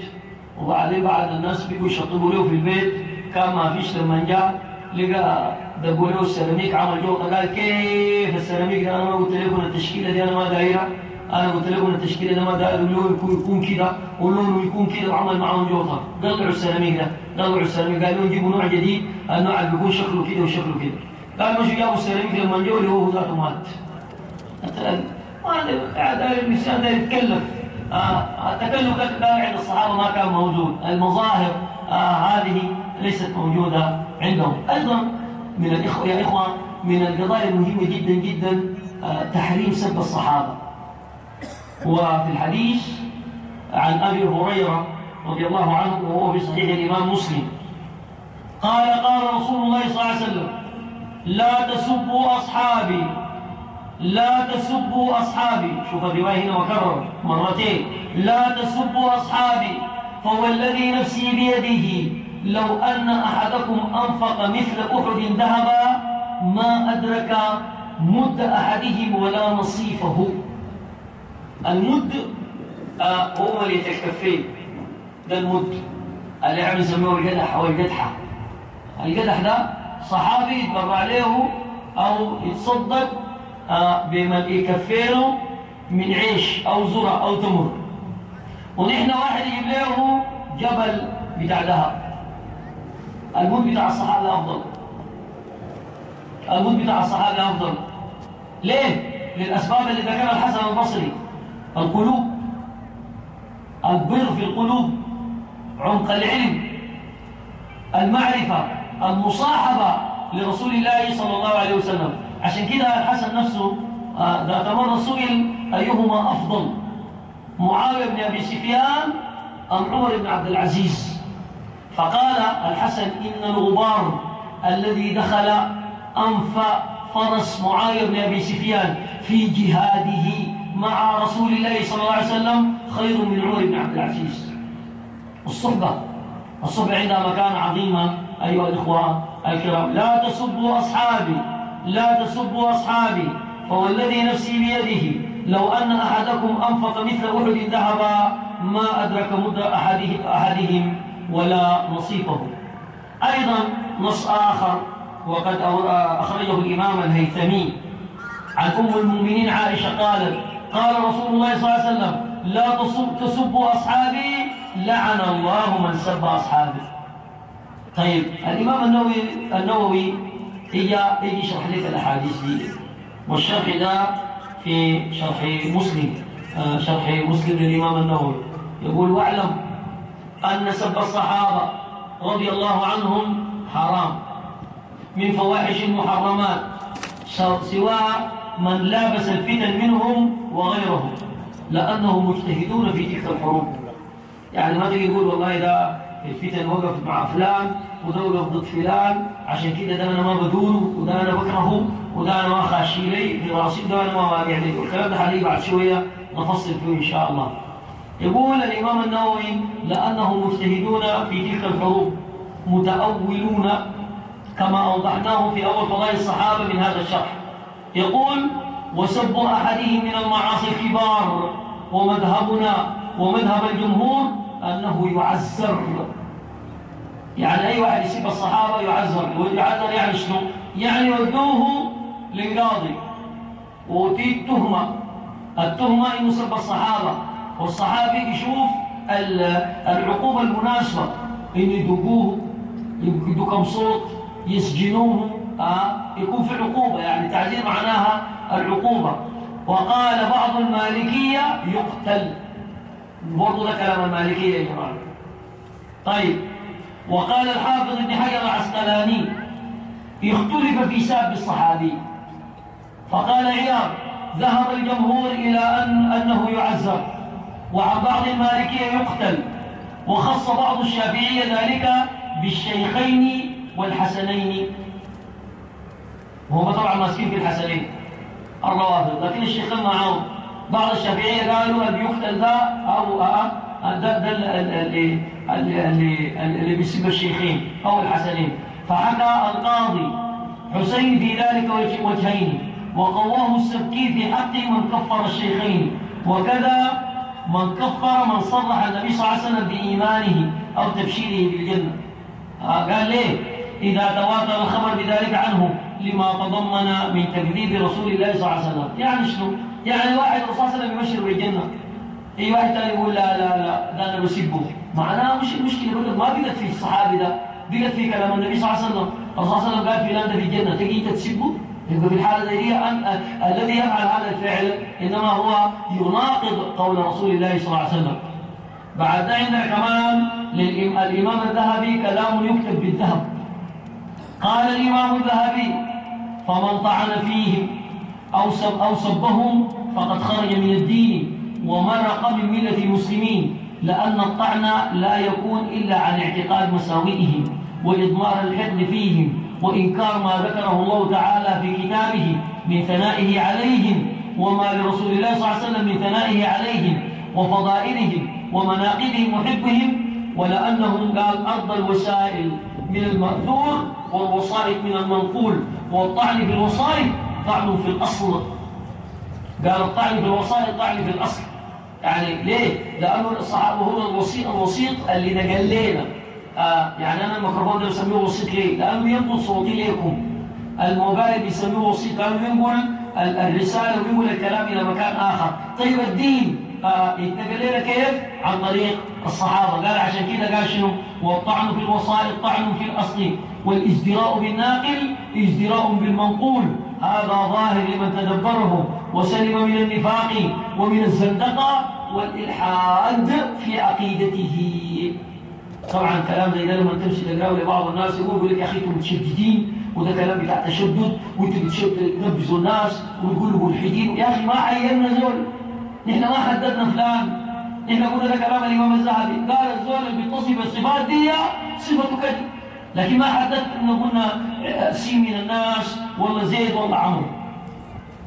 وبعدين بعد الناس بيجوا يشطبوا له في البيت كان ما فيش لما جاء لقى دقوا له السيراميك عمل جوطه قال كيف السيراميك ده؟ أنا ما قلت لكم التشكيلة دي أنا ما دايرها أنا قلت لكم التشكيله ده ما داير اللون يكون يكون كده واللون يكون كده وعمل معاهم جوطة. قلعوا السيراميك ده قلعوا السيراميك قالوا نجيبوا نوع جديد النوع اللي بيكون شكله كده وشكله كده قال مشوا جابوا السيراميك لما جو اللي هو ذاته مات. ما قاعد الإنسان ده يتكلف. آه التكلف ده عند الصحابة ما كان موجود. المظاهر آه هذه ليست موجودة عندهم. أيضا من الاخوه يا إخوة من القضايا المهمة جدا جدا آه تحريم سب الصحابة. وفي الحديث عن أبي هريرة رضي الله عنه وهو في صحيح الإمام مسلم. قال قال رسول الله صلى الله عليه وسلم لا تسبوا أصحابي لا تسبوا أصحابي. شوف الرواية هنا وكرر مرتين. لا تسبوا أصحابي فهو الذي نفسي بيده. لو أن أحدكم أنفق مثل أحد ذهبا ما أدرك مد أحدهم ولا نصيفه المد آه هو اللي الكفين ده المد. اللي عم يسموه القدح أو القدحة. القدح ده صحابي يتبرع له أو يتصدق بما يكفينه من عيش أو ذرة أو تمر. ونحن واحد يجيب له جبل بتاع ذهب. الموت بتاع الصحابة أفضل. الموت بتاع الصحابة أفضل. ليه؟ للأسباب اللي ذكرها الحسن البصري. القلوب البر في القلوب عمق العلم المعرفة المصاحبة لرسول الله صلى الله عليه وسلم. عشان كده الحسن نفسه ذات مرة سئل أيهما أفضل معاوية بن أبي سفيان أم عمر بن عبد العزيز؟ فقال الحسن إن الغبار الذي دخل أنف فرس معاوية بن أبي سفيان في جهاده مع رسول الله صلى الله عليه وسلم خير من عمر بن عبد العزيز. الصحبة الصحبة عندها مكان عظيما أيها الإخوة الكرام. لا تسبوا أصحابي لا تسبوا أصحابي فهو الذي نفسي بيده. لو أن أحدكم أنفق مثل أحد ذهبا ما أدرك مد أحده أحدهم ولا نصيفه أيضا نص آخر وقد أخرجه الإمام الهيثمي. عن أم المؤمنين عائشة قالت قال رسول الله صلى الله عليه وسلم لا تسبوا أصحابي لعن الله من سب أصحابي طيب الإمام النووي النووي هي يجي يشرح لك الأحاديث دي. والشرح ده في شرح مسلم آه شرح مسلم للإمام النووي. يقول واعلم أن سب الصحابة رضي الله عنهم حرام من فواحش المحرمات سواء من لابس الفتن منهم وغيرهم لأنهم مجتهدون في تلك الحروب. يعني ما تجي يقول والله ده الفتن وقفت مع فلان وده وقف ضد فلان عشان كده ده أنا ما بدوره وده أنا بكرهه وده أنا ما خاشي لي في راسي ده أنا ما واقع لي. والكلام ده حالي بعد شوية نفصل فيه إن شاء الله. يقول الإمام النووي لأنهم مجتهدون في تلك الحروب متأولون كما أوضحناه في أول فضائل الصحابة من هذا الشرح. يقول وسب أحدهم من المعاصي الكبار ومذهبنا ومذهب الجمهور أنه يعزر. يعني أي واحد يسيب الصحابة يعذر ويعذر يعني شنو؟ يعني يودوه للقاضي. وتيت تهمة. التهمة إنه سب الصحابة. والصحابي يشوف العقوبة المناسبة. إن يدقوه يدقوا كم صوت يسجنوه. آه يكون في عقوبة يعني تعزير معناها العقوبة. وقال بعض المالكية يقتل. برضو ده كلام المالكية يا جماعة. طيب وقال الحافظ ابن حجر العسقلاني اختلف في ساب الصحابي. فقال عياض ذهب الجمهور إلى أن أنه يعذر. وعن بعض المالكية يقتل. وخص بعض الشافعية ذلك بالشيخين والحسنين. وهم طبعا ماسكين في الحسنين. الروافض. لكن الشيخين معهم. بعض الشافعية قالوا أن يقتل آه، آه، ده, ده اللي, اللي, اللي بيسمى الشيخين أو الحسنين. فحكى القاضي حسين في ذلك وجهين وقواه السبكي في حق من كفر الشيخين. وكذا من كفر من صرح النبي صلى الله عليه وسلم بإيمانه أو تبشيره بالجنة. آه قال ليه؟ إذا تواتر الخبر بذلك عنه لما تضمن من تكذيب رسول الله صلى الله عليه وسلم. يعني شنو؟ يعني واحد صلى الله عليه وسلم يبشر بالجنة. أي واحد ثاني يقول لا لا لا ده أنا بسبه معناها مش المشكلة بقول ما بقت في الصحابي ده بقت في كلام النبي صلى الله عليه وسلم. الرسول صلى الله عليه وسلم قال فلان ده في الجنة تجي أنت تسبه يبقى في الحالة دي أن الذي يفعل هذا الفعل إنما هو يناقض قول رسول الله صلى الله عليه وسلم. بعد عندنا كمان للإمام الذهبي كلام يكتب بالذهب. قال الإمام الذهبي فمن طعن فيهم أو, سب أو سبهم فقد خرج من الدين ومرق من ملة المسلمين لأن الطعن لا يكون إلا عن اعتقاد مساوئهم وإضمار الحقد فيهم وإنكار ما ذكره الله تعالى في كتابه من ثنائه عليهم وما لرسول الله صلى الله عليه وسلم من ثنائه عليهم وفضائلهم ومناقبهم وحبهم ولأنهم قال أرض الوسائل من المأثور والوصائد من المنقول والطعن في الوصائد طعن في الأصل قال الطعن في الوصائد طعن في الأصل يعني ليه؟ لأنه الصحابة هو الوسيط الوسيط اللي نقل لنا آه يعني أنا الميكروفون ده بسميه وسيط ليه؟ لأنه ينقل صوتي لكم الموبايل بيسميه وسيط لأنه ينقل الرسالة وينقل الكلام إلى مكان آخر طيب الدين آه يتنقل لنا كيف؟ عن طريق الصحابة قال عشان كده قال شنو؟ والطعن في الوسائط طعن في الأصل. والإزدراء بالناقل إزدراء بالمنقول. هذا ظاهر لمن تدبره وسلم من النفاق ومن الزندقة والإلحاد في عقيدته. طبعا كلام زي ده لما تمشي تقرأه لبعض الناس يقول لك يا أخي أنتم متشددين وده كلام بتاع تشدد وأنتم بتنبذوا الناس وتقولوا ملحدين. يا أخي ما عيننا زول. نحن ما حددنا فلان. نحن قلنا ده كلام الإمام الذهبي. قال الزول اللي بيتصف بالصفات دي صفته كذب لكن ما حددت انه قلنا سي من الناس ولا زيد ولا عمرو.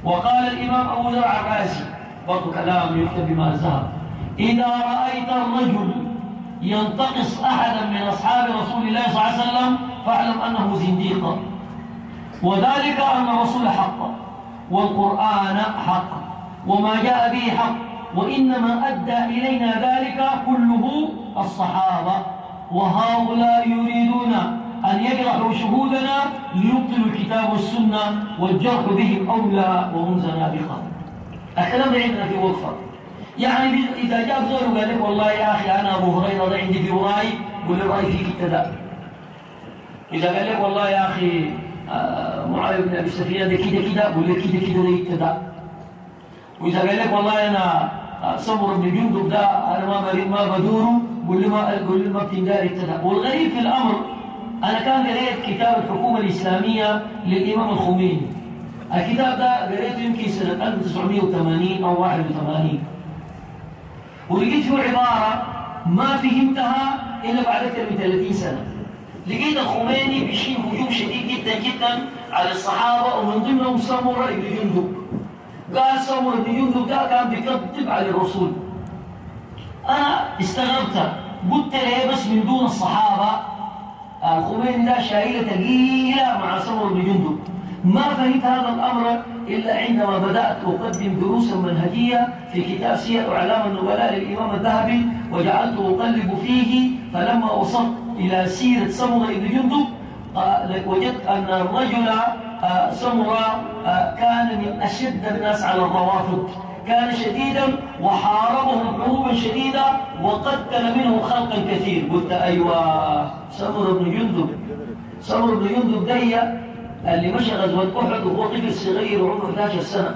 وقال الإمام أبو ذر الرازي برضه كلام يكتب بما الذهب إذا رأيت الرجل ينتقص أحدا من أصحاب رسول الله صلى الله عليه وسلم فاعلم أنه زنديق. وذلك أن الرسول حق والقرآن حق وما جاء به حق. وإنما أدى إلينا ذلك كله الصحابة. وهؤلاء يريدون أن يجرحوا شهودنا ليبطلوا الكتاب والسنة والجرح بهم أولى وهم زنادقة الكلام عندنا في وقفة. يعني إذا جاء زول وقال لك والله يا أخي أنا أبو هريرة ده عندي في رأي قول له رأي فيك ابتداء إذا قال لك والله يا أخي آه، معاوية بن أبي سفيان ده كده كده قول له كده كده ده وإذا قال لك والله أنا صبر بن جندب ده أنا ما ما بدوره له ما له ما بتنجار ابتداء. والغريب في الأمر أنا كان قريت كتاب الحكومة الإسلامية للإمام الخميني. الكتاب ده قريته يمكن سنة 1980 أو 81 ولقيت فيه عبارة ما فهمتها إلا بعد أكثر من 30 سنة. لقيت الخميني بيشيل هجوم شديد جدا جدا على الصحابة ومن ضمنهم سمرة بن جندب قال سمرة بن جندب ده كان بيكذب على الرسول أنا استغربت. قلت ليه بس من دون الصحابة؟ الخميني ده شايلة ثقيلة مع سمرة بن جندب. ما فهمت هذا الأمر إلا عندما بدأت أقدم دروسا منهجية في كتاب سير أعلام النبلاء للإمام الذهبي وجعلت أقلب فيه. فلما وصلت إلى سيرة سمرة بن جندب وجدت أن الرجل سمرة آه، كان من أشد الناس على الروافض. كان شديدا وحاربهم حروبا شديدة وقتل منهم خلقا كثير. قلت أيوة سمر بن جندب. سمر بن جندب دي اللي مشى غزوة أحد وهو طفل صغير وعمره 11 سنة.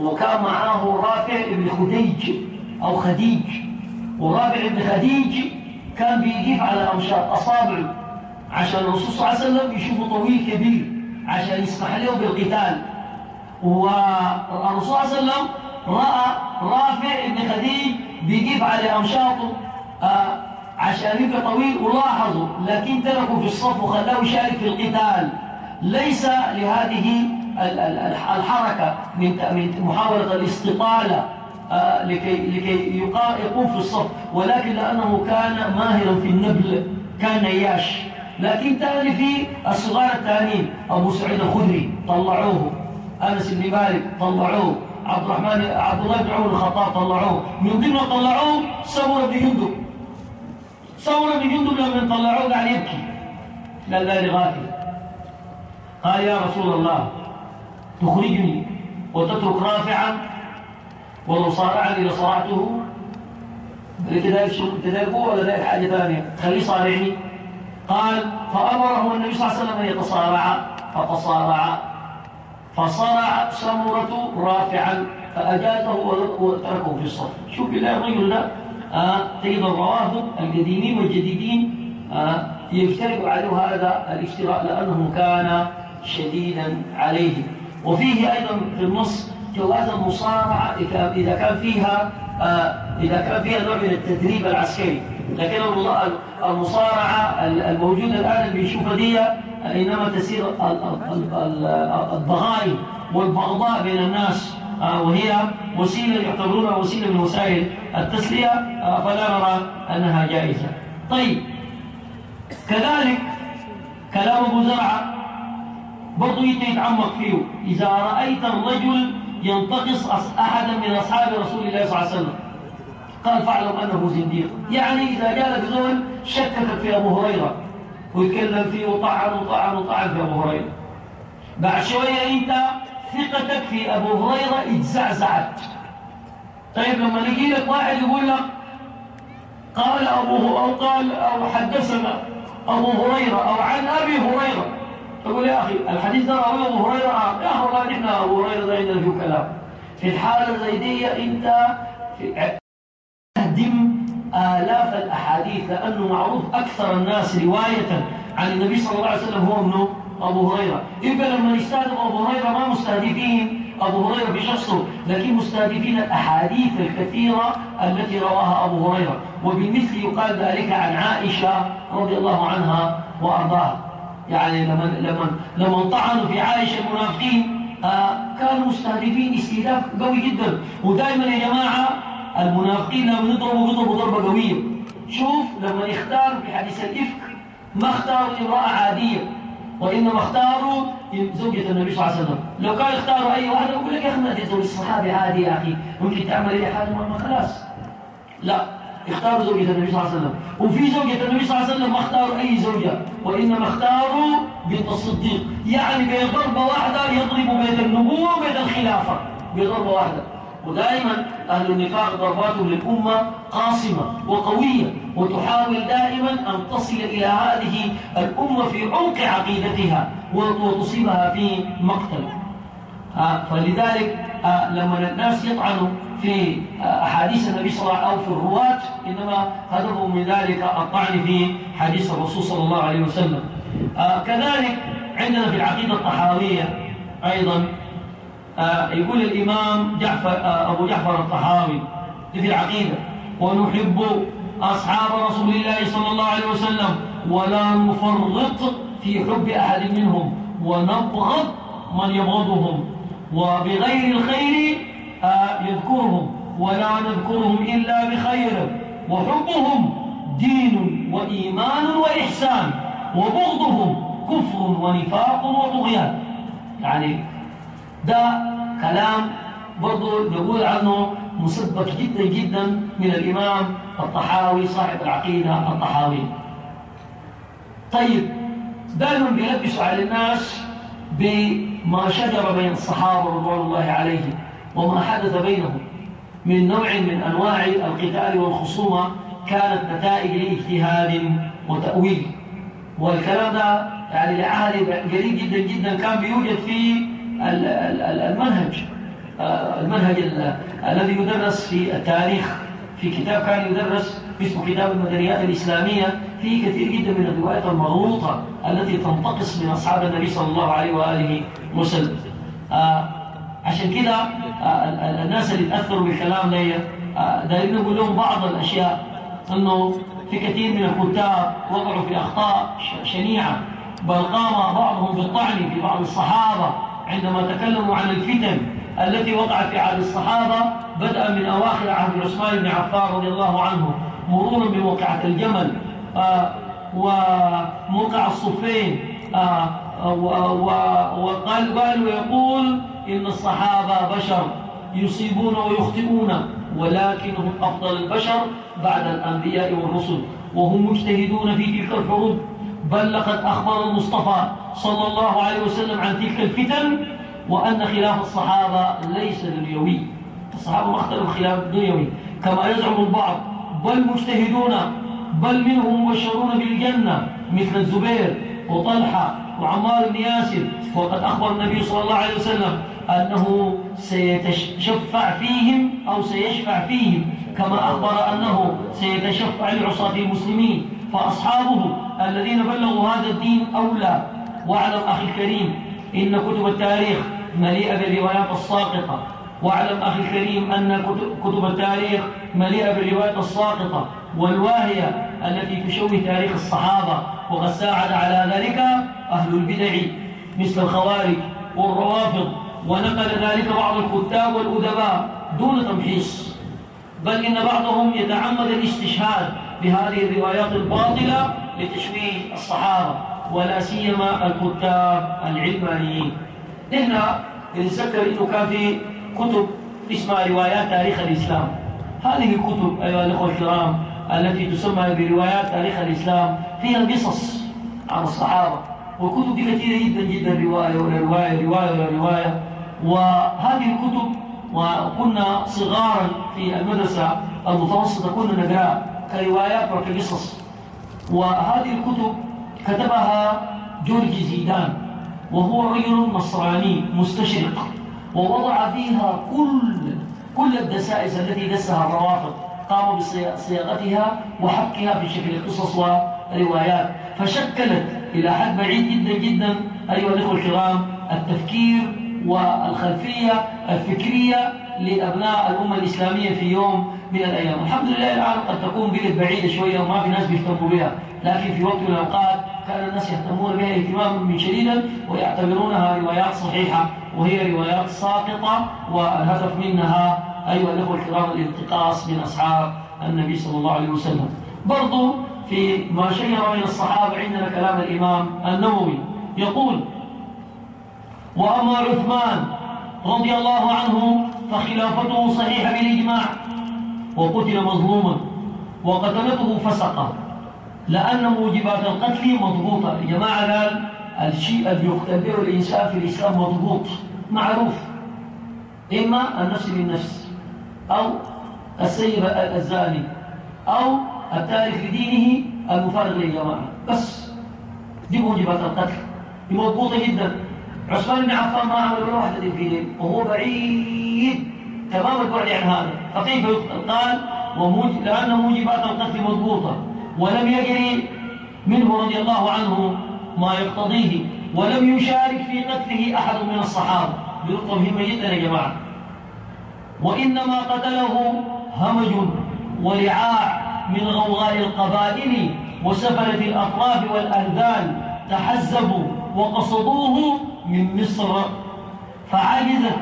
وكان معاه رافع بن خديج أو خديج. ورافع بن خديج كان بيجيب على أمشاط أصابعه عشان الرسول صلى الله عليه وسلم يشوفه طويل كبير عشان يسمح له بالقتال. والرسول صلى الله عليه وسلم رأى رافع بن خديج بيقف على أمشاطه آه عشان يبقى طويل. ولاحظوا لكن تركوا في الصف وخلاه يشارك في القتال. ليس لهذه الحركة من محاولة الاستطالة آه، لكي, لكي يقوم في الصف. ولكن لأنه كان ماهرا في النبل كان نياش لكن تاني في الصغار الثانيين أبو سعيد الخدري طلعوه. أنس بن مالك طلعوه. عبد الرحمن عبد الله بن عمر الخطاب طلعوه. من ضمن طلعوه سمر بن جندب سمر بن جندب لما طلعوه قاعد يبكي. لا لا لغافل قال يا رسول الله تخرجني وتترك رافعا ولو صارعني لصرعته. ابتداء ابتداء ولا داير حاجة ثانية. خليه صارعني. قال فأمره النبي صلى الله عليه وسلم أن يتصارع فتصارع. فصرع سمرة رافعا فأجازه وتركه في الصف. شوف بالله الرجل ده آه تجد الروافض القديمين والجديدين آه يفترق عليه هذا الافتراء لأنه كان شديدا عليه. وفيه أيضا في النص جواز المصارعة إذا كان فيها آه إذا كان فيها نوع من التدريب العسكري. لكن المصارعة الموجودة الآن اللي بنشوفها دي إنما تسير الضغائن والبغضاء بين الناس آه، وهي وسيلة يعتبرونها وسيلة من وسائل التسلية آه، فلا نرى أنها جائزة. طيب كذلك كلام أبو زرعة برضو يتعمق فيه. إذا رأيت الرجل ينتقص أحدا من أصحاب رسول الله صلى الله عليه وسلم قال فاعلم أنه زنديق. يعني إذا جاء لك زول شككك في أبو هريرة ويتكلم فيه وطعن وطعن وطعن في أبو هريرة. بعد شوية أنت ثقتك في أبو هريرة اتزعزعت. طيب لما نجي لك واحد يقول لك قال أبوه أو قال أو حدثنا أبو هريرة أو عن أبي هريرة. تقول يا أخي الحديث ده رواه أبو هريرة. يا أخي والله نحن أبو هريرة ده عندنا فيه كلام. في الحالة زي دي أنت تهدم آلاف الأحاديث لأنه معروف أكثر الناس رواية عن النبي صلى الله عليه وسلم هو ابن أبو هريرة. يبقى لما نستهدف أبو هريرة ما مستهدفين أبو هريرة بشخصه لكن مستهدفين الأحاديث الكثيرة التي رواها أبو هريرة. وبالمثل يقال ذلك عن عائشة رضي الله عنها وأرضاها. يعني لما لما لما طعنوا في عائشة المنافقين آه كانوا مستهدفين استهداف قوي جدا. ودائما يا جماعة المنافقين لما يضربوا بيضربوا ضربة قوية شوف لما يختار في حديث الإفك ما اختاروا امرأة عادية وإنما اختاروا زوجة النبي صلى الله عليه وسلم. لو كان اختاروا أي واحدة يقول لك يا أخي ما زوج الصحابي عادي يا أخي. ممكن تعمل أي حاجة ما خلاص. لا اختاروا زوجة النبي صلى الله عليه وسلم. وفي زوجة النبي صلى الله عليه وسلم ما اختاروا أي زوجة وإنما اختاروا بنت الصديق. يعني بضربة واحدة يضرب بين النبوة وبين الخلافة. بضربة واحدة. ودائما أهل النفاق ضرباتهم للأمة قاصمة وقوية وتحاول دائما أن تصل إلى هذه الأمة في عمق عقيدتها وتصيبها في مقتل. آه، فلذلك آه، لما الناس يطعنوا في آه، أحاديث النبي صلى الله عليه وسلم أو في الرواة إنما هدفهم من ذلك الطعن في حديث الرسول صلى الله عليه وسلم. كذلك عندنا في العقيدة الطحاوية أيضا يقول الإمام جعفر آه، أبو جعفر الطحاوي في العقيدة ونحب أصحاب رسول الله صلى الله عليه وسلم ولا نفرط في حب أحد منهم ونبغض من يبغضهم وبغير الخير آه، يذكرهم ولا نذكرهم إلا بخير وحبهم دين وإيمان وإحسان وبغضهم كفر ونفاق وطغيان. يعني ده كلام برضو نقول عنه مسبك جدا جدا من الإمام الطحاوي صاحب العقيدة الطحاوي طيب دائما بيلبسوا على الناس بما شجر بين الصحابة رضوان الله عليهم وما حدث بينهم من نوع من أنواع القتال والخصومة كانت نتائج لاجتهاد وتأويل. والكلام ده يعني لعهد قريب جدا جدا كان بيوجد في المنهج آه، المنهج الذي يدرس في التاريخ. في كتاب كان يدرس اسمه كتاب المدنيات الإسلامية. في كثير جدا من الروايات المغلوطة التي تنتقص من أصحاب النبي صلى الله عليه وآله وسلم. آه عشان كده آه الناس اللي تأثروا بالكلام ده دايرين نقول لهم بعض الأشياء أنه في كثير من الكتاب وقعوا في أخطاء شنيعة. بل قام بعضهم بالطعن في بعض الصحابة. عندما تكلموا عن الفتن التي وقعت في عهد الصحابة بدءا من أواخر عهد عثمان بن عفان رضي الله عنه مرورا بموقعة الجمل آه وموقع الصفين آه وقال قال ويقول إن الصحابة بشر يصيبون ويخطئون ولكن هم أفضل البشر بعد الأنبياء والرسل وهم مجتهدون في تلك الحروب. بل لقد أخبر المصطفى صلى الله عليه وسلم عن تلك الفتن وأن خلاف الصحابة ليس دنيوي. الصحابة ما اختلفوا خلاف دنيوي. كما يزعم البعض بل مجتهدون بل منهم مبشرون بالجنة مثل الزبير وطلحة وعمار بن ياسر. وقد أخبر النبي صلى الله عليه وسلم أنه سيتشفع فيهم أو سيشفع فيهم. كما أخبر أنه سيتشفع لعصاة المسلمين فأصحابه الذين بلغوا هذا الدين أولى واعلم أخي الكريم. إن كتب التاريخ مليئة بالروايات الساقطة. واعلم أخي الكريم أن كتب التاريخ مليئة بالروايات الساقطة. والواهية التي تشوه تاريخ الصحابة. وقد ساعد على ذلك أهل البدع مثل الخوارج والروافض. ونقل ذلك بعض الكتاب والأدباء دون تمحيص. بل إن بعضهم يتعمد الاستشهاد بهذه الروايات الباطلة لتشويه الصحابة ولا سيما الكتاب العلمانيين. نحن نتذكر إنه كان في كتب اسمها روايات تاريخ الإسلام. هذه الكتب أيها الإخوة الكرام التي تسمى بروايات تاريخ الإسلام فيها قصص عن الصحابة والكتب دي كثيرة جدا جدا رواية ولا رواية رواية ولا رواية. وهذه الكتب وكنا صغارا في المدرسة المتوسطة كنا نقرا كروايات وكقصص وهذه الكتب كتبها جورج زيدان وهو رجل نصراني مستشرق ووضع فيها كل كل الدسائس التي دسها الروافض قام بصياغتها وحكها في شكل قصص وروايات. فشكلت إلى حد بعيد جدا جدا أيها الأخوة الكرام التفكير والخلفية الفكرية لأبناء الأمة الإسلامية في يوم من الأيام. الحمد لله الآن قد تكون بلد بعيدة شوية وما في ناس بيهتموا بها. لكن في وقت من الأوقات كان الناس يهتمون بها اهتماما شديدا ويعتبرونها روايات صحيحة. وهي روايات ساقطة والهدف منها أيها الأخوة الكرام الانتقاص من أصحاب النبي صلى الله عليه وسلم. برضو في ما شير بين الصحابة عندنا كلام الإمام النووي. يقول وأما عثمان رضي الله عنه فخلافته صحيحة بالإجماع وقتل مظلوما وقتلته فسقة لأن موجبات القتل مضبوطة يا جماعة الشيء اللي يقتل به الإنسان في الإسلام مضبوط معروف. إما النفس بالنفس أو السيب الزاني أو التارك لدينه المفارق للجماعة. بس. دي موجبات القتل. دي مضبوطة جدا. عثمان بن عفان ما عمل ولا واحدة فيه وهو بعيد. تمام البعد عن هذا. فكيف قال وموجب لأن موجبات القتل مضبوطة. ولم يجري منه رضي الله عنه ما يقتضيه. ولم يشارك في قتله أحد من الصحابة. بنقطة مهمة جدا يا جماعة. وإنما قتله همج ورعاع من غوغاء القبائل وسفلة الأطراف والأهدان تحزبوا وقصدوه من مصر. فعجزت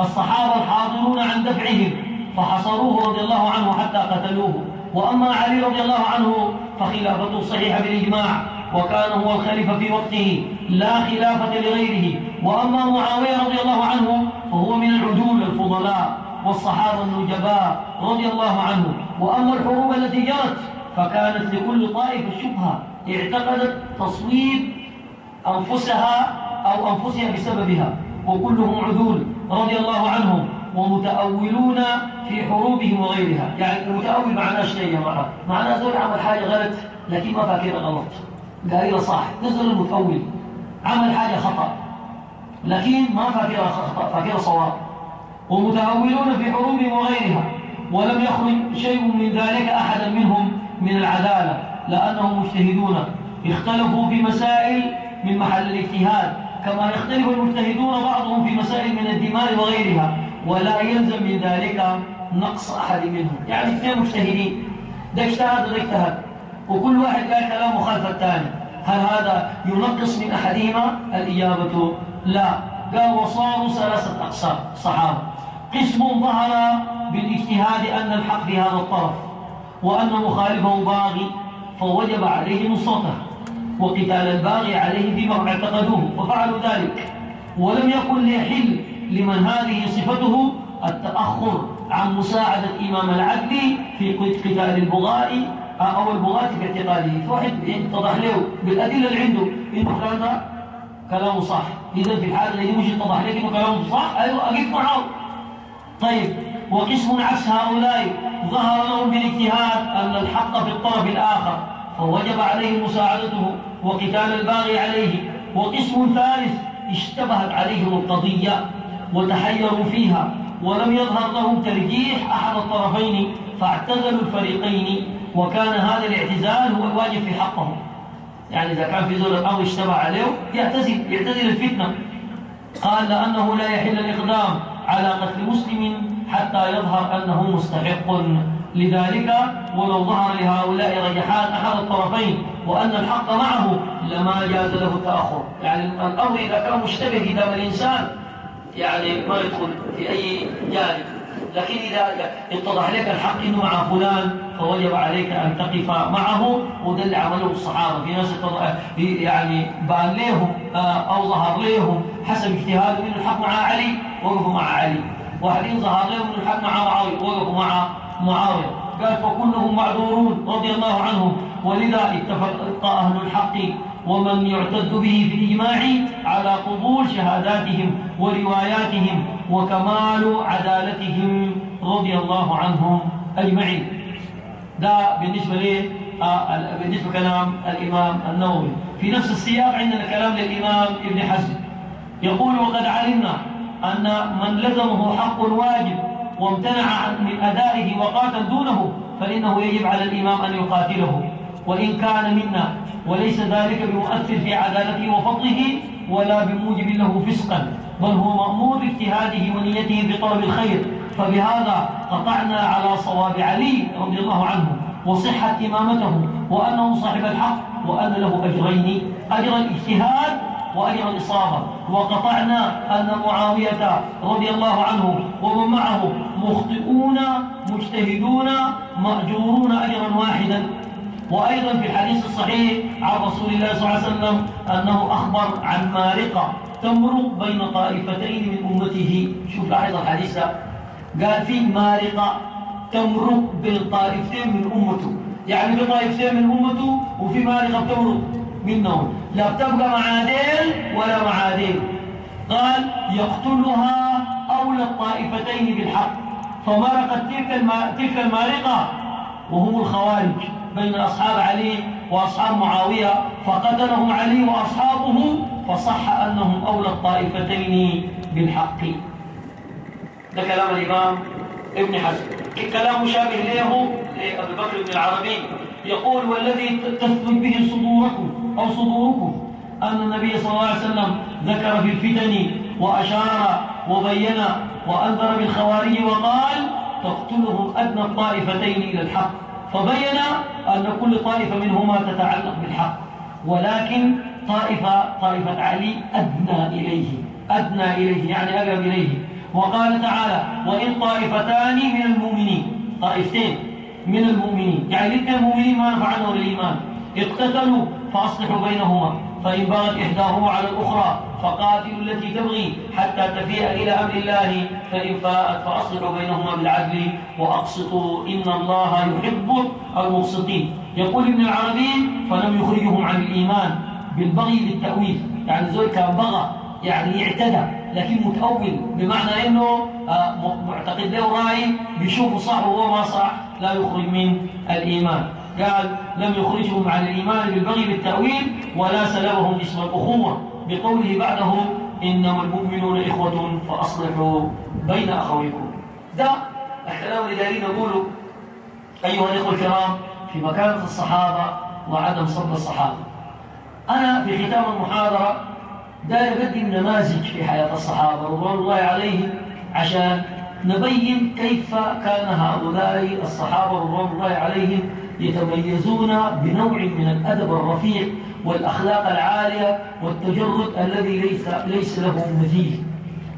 الصحابة الحاضرون عن دفعهم فحصروه رضي الله عنه حتى قتلوه. وأما علي رضي الله عنه فخلافته صحيحة بالإجماع وكان هو الخليفة في وقته لا خلافة لغيره. وأما معاوية رضي الله عنه فهو من العدول الفضلاء والصحابة النجباء رضي الله عنه. وأما الحروب التي جرت فكانت لكل طائفة شبهة اعتقدت تصويب أنفسها أو أنفسها بسببها وكلهم عدول رضي الله عنهم ومتأولون في حروبهم وغيرها. يعني المتأول معناه شيء يا جماعة معناه زول عمل حاجة غلط لكن ما فاكرها غلط. قايلة صح نزل المتأول. عمل حاجة خطأ لكن ما فاكرها خطأ فاكرها صواب. ومتأولون في حروبهم وغيرها. ولم يخرج شيء من ذلك أحدا منهم من العدالة لأنهم مجتهدون. اختلفوا في مسائل من محل الاجتهاد. كما يختلف المجتهدون بعضهم في مسائل من الدماء وغيرها ولا يلزم من ذلك نقص أحد منهم. يعني اثنين مجتهدين. ده اجتهد وده اجتهد وكل واحد قال كلام مخالف الثاني. هل هذا ينقص من أحدهما؟ الإجابة لا. قال وصاروا ثلاثة أقسام صحابة. قسم ظهر بالاجتهاد أن الحق في هذا الطرف وأن مخالفه باغي فوجب عليه نصرته وقتال الباغي عليه فيما اعتقدوه وفعلوا ذلك. ولم يكن ليحل لمن هذه صفته التأخر عن مساعدة إمام العدل في قتال البغاء أو البغاة في اعتقاده. فواحد اتضح له بالأدلة اللي عنده. إنه هذا كلامه صح. إذا في الحالة اللي مش اتضح لك إنه كلامه صح أيوه أقف معه. طيب وقسم عكس هؤلاء. ظهر لهم بالاجتهاد أن الحق في الطرف الآخر فوجب عليه مساعدته. وقتال الباغي عليه وقسم ثالث اشتبهت عليهم القضية وتحيروا فيها ولم يظهر لهم ترجيح أحد الطرفين فاعتزلوا الفريقين وكان هذا الاعتزال هو الواجب في حقهم. يعني إذا كان في زول الأمر اشتبه عليه يعتزل يعتزل الفتنة. قال لأنه لا يحل الإقدام على قتل مسلم حتى يظهر أنه مستحق. لذلك ولو ظهر لهؤلاء رجحان أحد الطرفين وأن الحق معه لما جاز له التأخر. يعني الأمر إذا كان مشتبه قدام الإنسان يعني ما يدخل في أي جانب. لكن إذا اتضح لك الحق إنه مع فلان فوجب عليك أن تقف معه وده اللي عمله الصحابة. في ناس يعني بان لهم آه، أو ظهر لهم حسب اجتهادهم إنه الحق مع علي وقفوا مع علي. واحدين ظهر لهم إنه الحق مع معاوية وقفوا مع معاوية. قال فكلهم معذورون رضي الله عنهم. ولذا اتفق أهل الحق ومن يعتد به في الإجماع على قبول شهاداتهم ورواياتهم وكمال عدالتهم رضي الله عنهم أجمعين. ده بالنسبة لي آه بالنسبة كلام الإمام النووي. في نفس السياق عندنا كلام للإمام ابن حزم. يقول وقد علمنا أن من لزمه حق واجب وامتنع من أدائه وقاتل دونه فإنه يجب على الإمام أن يقاتله. وإن كان منا وليس ذلك بمؤثر في عدالته وفضله ولا بموجب له فسقا. بل هو مأمور باجتهاده ونيته في طلب الخير. فبهذا قطعنا على صواب علي رضي الله عنه وصحة إمامته وأنه صاحب الحق وأن له أجرين. أجر الاجتهاد وأجر الإصابة وقطعنا أن معاوية رضي الله عنه ومن معه مخطئون مجتهدون مأجورون أجرا واحدا. وأيضا في الحديث الصحيح عن رسول الله صلى الله عليه وسلم أنه أخبر عن مارقة تمرق بين طائفتين من أمته. شوف لاحظ الحديث ده قال في مارقة تمرق بين طائفتين من أمته. يعني في طائفتين من أمته وفي مارقة تمرق. منهم. لا بتبقى مع عادين ولا مع عادين قال يقتلها أولى الطائفتين بالحق. فمرقت تلك تلك المارقة وهم الخوارج بين أصحاب علي وأصحاب معاوية. فقتلهم علي وأصحابه فصح أنهم أولى الطائفتين بالحق. ده كلام الإمام ابن حزم. الكلام مشابه له لأبي بكر بن العربي. يقول والذي تثبت به صدوركم أو صدوركم أن النبي صلى الله عليه وسلم ذكر في الفتن وأشار وبين وأنذر بالخوارج وقال تقتلهم أدنى الطائفتين إلى الحق. فبين أن كل طائفة منهما تتعلق بالحق ولكن طائفة طائفة علي أدنى إليه أدنى إليه يعني أقرب إليه. وقال تعالى وإن طائفتان من المؤمنين طائفتين من المؤمنين يعني الاثنين المؤمنين ما نفع عنه الإيمان. اقتتلوا فأصلحوا بينهما فإن بغت إحداهما على الأخرى فقاتلوا التي تبغي حتى تفيء إلى أمر الله فإن فاءت فأصلحوا بينهما بالعدل وأقسطوا إن الله يحب المقسطين. يقول ابن العربي فلم يخرجهم عن الإيمان بالبغي بالتأويل يعني زول كان بغى يعني اعتدى لكن متأول بمعنى إنه آه، معتقد له رأي بيشوفه صح وهو ما صح لا يخرج من الإيمان. قال لم يخرجهم عن الإيمان بالبغي بالتأويل ولا سلبهم اسم الأخوة. بقوله بعده إنما المؤمنون إخوة فأصلحوا بين أخويكم. ده الكلام اللي دارين نقوله أيها الإخوة الكرام في مكانة الصحابة وعدم صب الصحابة. أنا في ختام المحاضرة داير أقدم نماذج في حياة الصحابة رضوان الله عليهم عشان نبين كيف كان هؤلاء الصحابة رضوان الله عليهم يتميزون بنوع من الأدب الرفيع والأخلاق العالية والتجرد الذي ليس, ليس له مثيل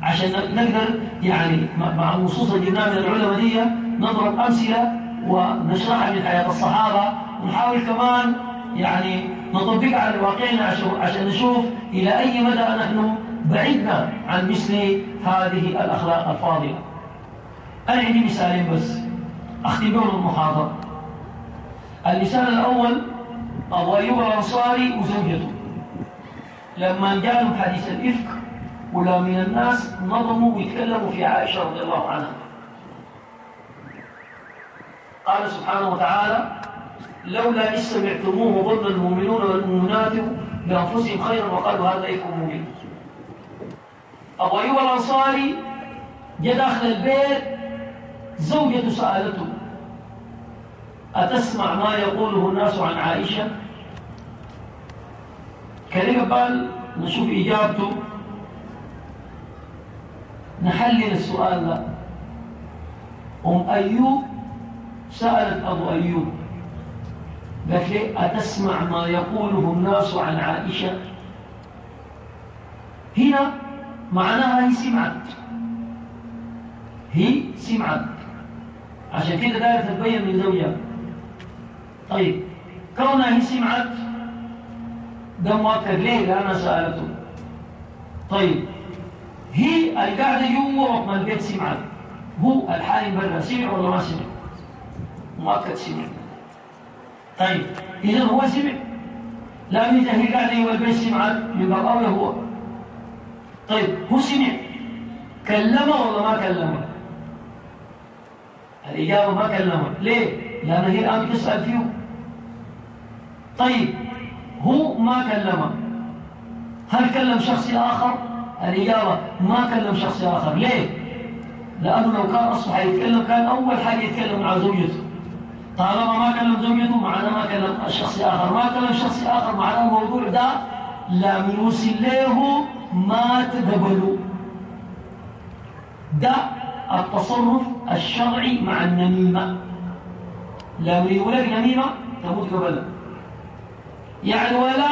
عشان نقدر يعني مع النصوص اللي جبناها من العلماء دي نضرب أمثلة ونشرحها من حياة الصحابة. ونحاول كمان يعني نطبقها على واقعنا عشان نشوف إلى أي مدى نحن بعدنا عن مثل هذه الأخلاق الفاضلة. أنا عندي مثالين بس. بهم المحاضرة. المثال الأول أبو أيوب الأنصاري وزوجته. لما جاءهم حديث الإفك ولا من الناس نظموا ويتكلموا في عائشة رضي الله عنها. قال سبحانه وتعالى لولا إذ سمعتموه ظن المؤمنون والمؤمنات بأنفسهم خيرا وقالوا هذا إفك مبين. أبو أيوب الأنصاري جاء داخل البيت زوجته سألته أتسمع ما يقوله الناس عن عائشة؟ كلمة قال نشوف إجابته نحلل السؤال ده. أم أيوب؟ سألت أبو أيوب. قالت لي أتسمع ما يقوله الناس عن عائشة؟ هنا معناها هي سمعت. هي سمعت. عشان كده دايرة تبين من زوجها طيب. كونها هي سمعت ده مؤكد ليه؟ لأنها سألته. طيب. هي القاعدة جوا رقم البيت سمعت هو الحالي برا سمع ولا ما سمع؟ مؤكد سمع. طيب. إذا هو سمع. لا إذا هي قاعدة جوا البيت سمعت يبقى أولى هو. طيب. هو سمع. كلمه ولا ما كلمه؟ الإجابة ما كلمه. ليه؟ لأن هي الآن تسأل فيه. طيب هو ما كلمه. هل كلم شخص آخر؟ الإجابة ما كلم شخص آخر. ليه؟ لأنه لو كان أصبح يتكلم كان أول حاجة يتكلم مع زوجته. طالما ما كلم زوجته معناه ما كلم الشخص آخر. ما كلم شخص آخر معناه الموضوع ده لا بنوصل له ما تقبلوا ده التصرف الشرعي مع النميمة. لو يقول لك نميمة تموت قبلها يعني ولا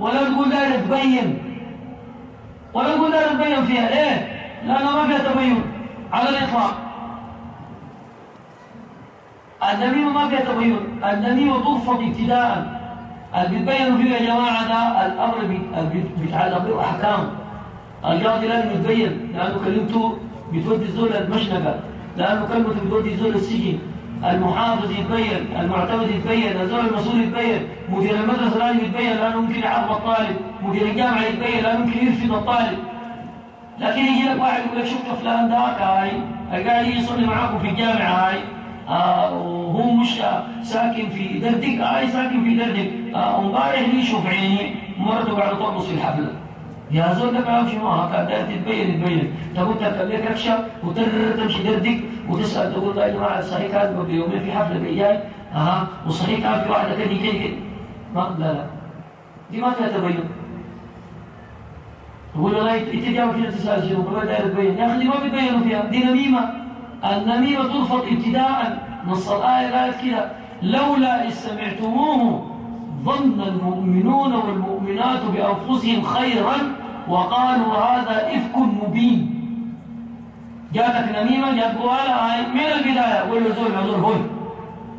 ولا تقول لا تبين. ولا تقول لا تبين فيها. ليه؟ لأنه ما فيها تبين على الإطلاق. النميمة ما فيها تبين. النميمة ترفض ابتداء. اللي بتبينوا فيه يا جماعة؟ ده الأمر بيتعلق به أحكام القاضي لازم يتبين لأنه كلمته بتودي الزول المشنقة. لأنه كلمته بتودي الزول السجن. المحافظ يتبين المعتمد يتبين الزول المسؤول يتبين مدير المدرسة لازم يتبين لأنه ممكن يعرض الطالب مدير الجامعة يتبين لأنه ممكن يرفض الطالب. لكن يجي لك واحد يقول لك شفت فلان ذاك هاي قاعد يصلي معاكم في الجامعة هاي آه وهو مش ساكن في دردك هاي ساكن في دردك آه امبارح لي شوف عيني؟ مرته قاعدة ترقص في الحفلة. يا زول شنو هكا داير تتبين تبين طب انت خليك ركشة وتر تمشي دردك وتسأل تقول له يا جماعة صحيح كان قبل يومين في حفلة جاي؟ أها. وصحيح كان في واحدة كده كده ما لا لا. دي ما فيها تبين. تقول له لا انت جاوب كده تسأل شنو؟ ما داير تبين يا أخي ما بيبينوا فيها. دي نميمة. النميمة ترفض ابتداء. نص الآية قالت كده. لولا إذ سمعتموه ظن المؤمنون والمؤمنات بأنفسهم خيرا وقالوا هذا إفك مبين. جاتك نميمة جات قوالا من البداية؟ قول له زول زول هون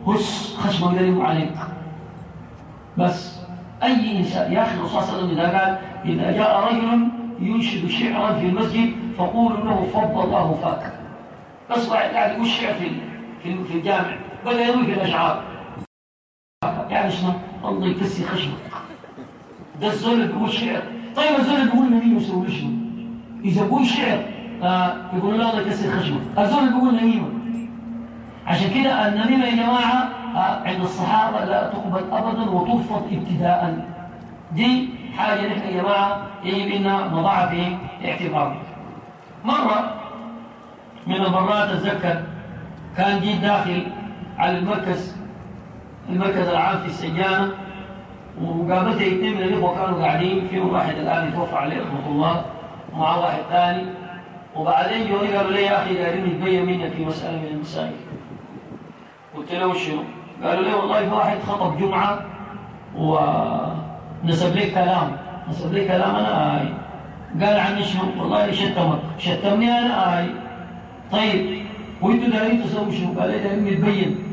هش خشمه يدرب عليك بس أي إنسان يا أخي الرسول صلى الله عليه وسلم إذا قال إذا جاء رجل ينشد شعرا في المسجد فقولوا له فضل الله فاك. بس واحد قاعد يقول شعر في في الجامع بدأ يروي في الأشعار. يعني شنو؟ الله يكسي خشمك ده الزول اللي بيقول شعر طيب الزول اللي بيقول نميمه يسوي شنو؟ إذا بيقول شعر آه يقول لا الله يكسي خشمك الزول اللي بيقول نميمه عشان كده النميمه يا جماعة آه عند الصحابة لا تقبل ابدا وترفض ابتداء دي حاجة نحن يا جماعة يجب ان نضعها في اعتبارنا مرة من المرات أتذكر كان جيت داخل على المركز المركز العام في السجانة وقابلت اثنين من الإخوة كانوا قاعدين فيهم واحد الآن يتوفى عليه رحمة الله ومع واحد ثاني. وبعدين جوني قالوا لي يا أخي دارين يتبين منك في مسألة من المسائل. قلت له شنو؟ قالوا لي والله في واحد خطب جمعة ونسب لي كلام. نسب لي كلام أنا آي. قال عني شنو؟ والله شتمك. شتمني أنا آي. طيب وإنتوا دارين تسووا شنو؟ قال لي دارين يتبين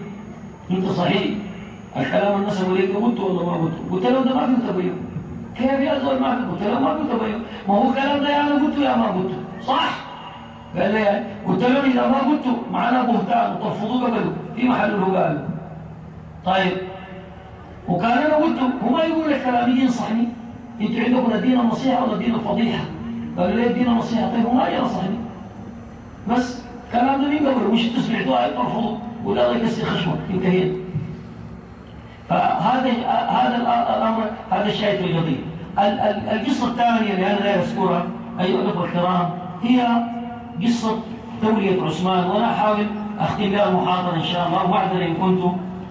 انت صحيح. الكلام النسب ليك قلت ولا ما قلت؟ قلت له ده ما في تبين كيف يا زول ما في قلت له ما في تبين ما هو الكلام ده يعني قلته يا ما قلته. صح؟ قال لي قلت له إذا ما قلته معناه بهتان وترفضوه قبله في محله قال. طيب. وكان أنا قلت هو ما يقول لك كلام ينصحني أنتوا عندكم الدين النصيحه ولا الدين الفضيحه؟ قالوا لي الدين النصيحه طيب هو ما ينصحني بس كلام ده مين قبله؟ مش أنتوا سمعتوه ترفضوا ولا يكسر خشمك انتهينا. فهذا هذا الأمر هذا الشاهد في القضية. القصة الثانية اللي أنا لا أذكرها أيها الأخوة الكرام هي قصة توليه عثمان. وأنا أحاول أختم بها المحاضره إن شاء الله واعذر إن كنت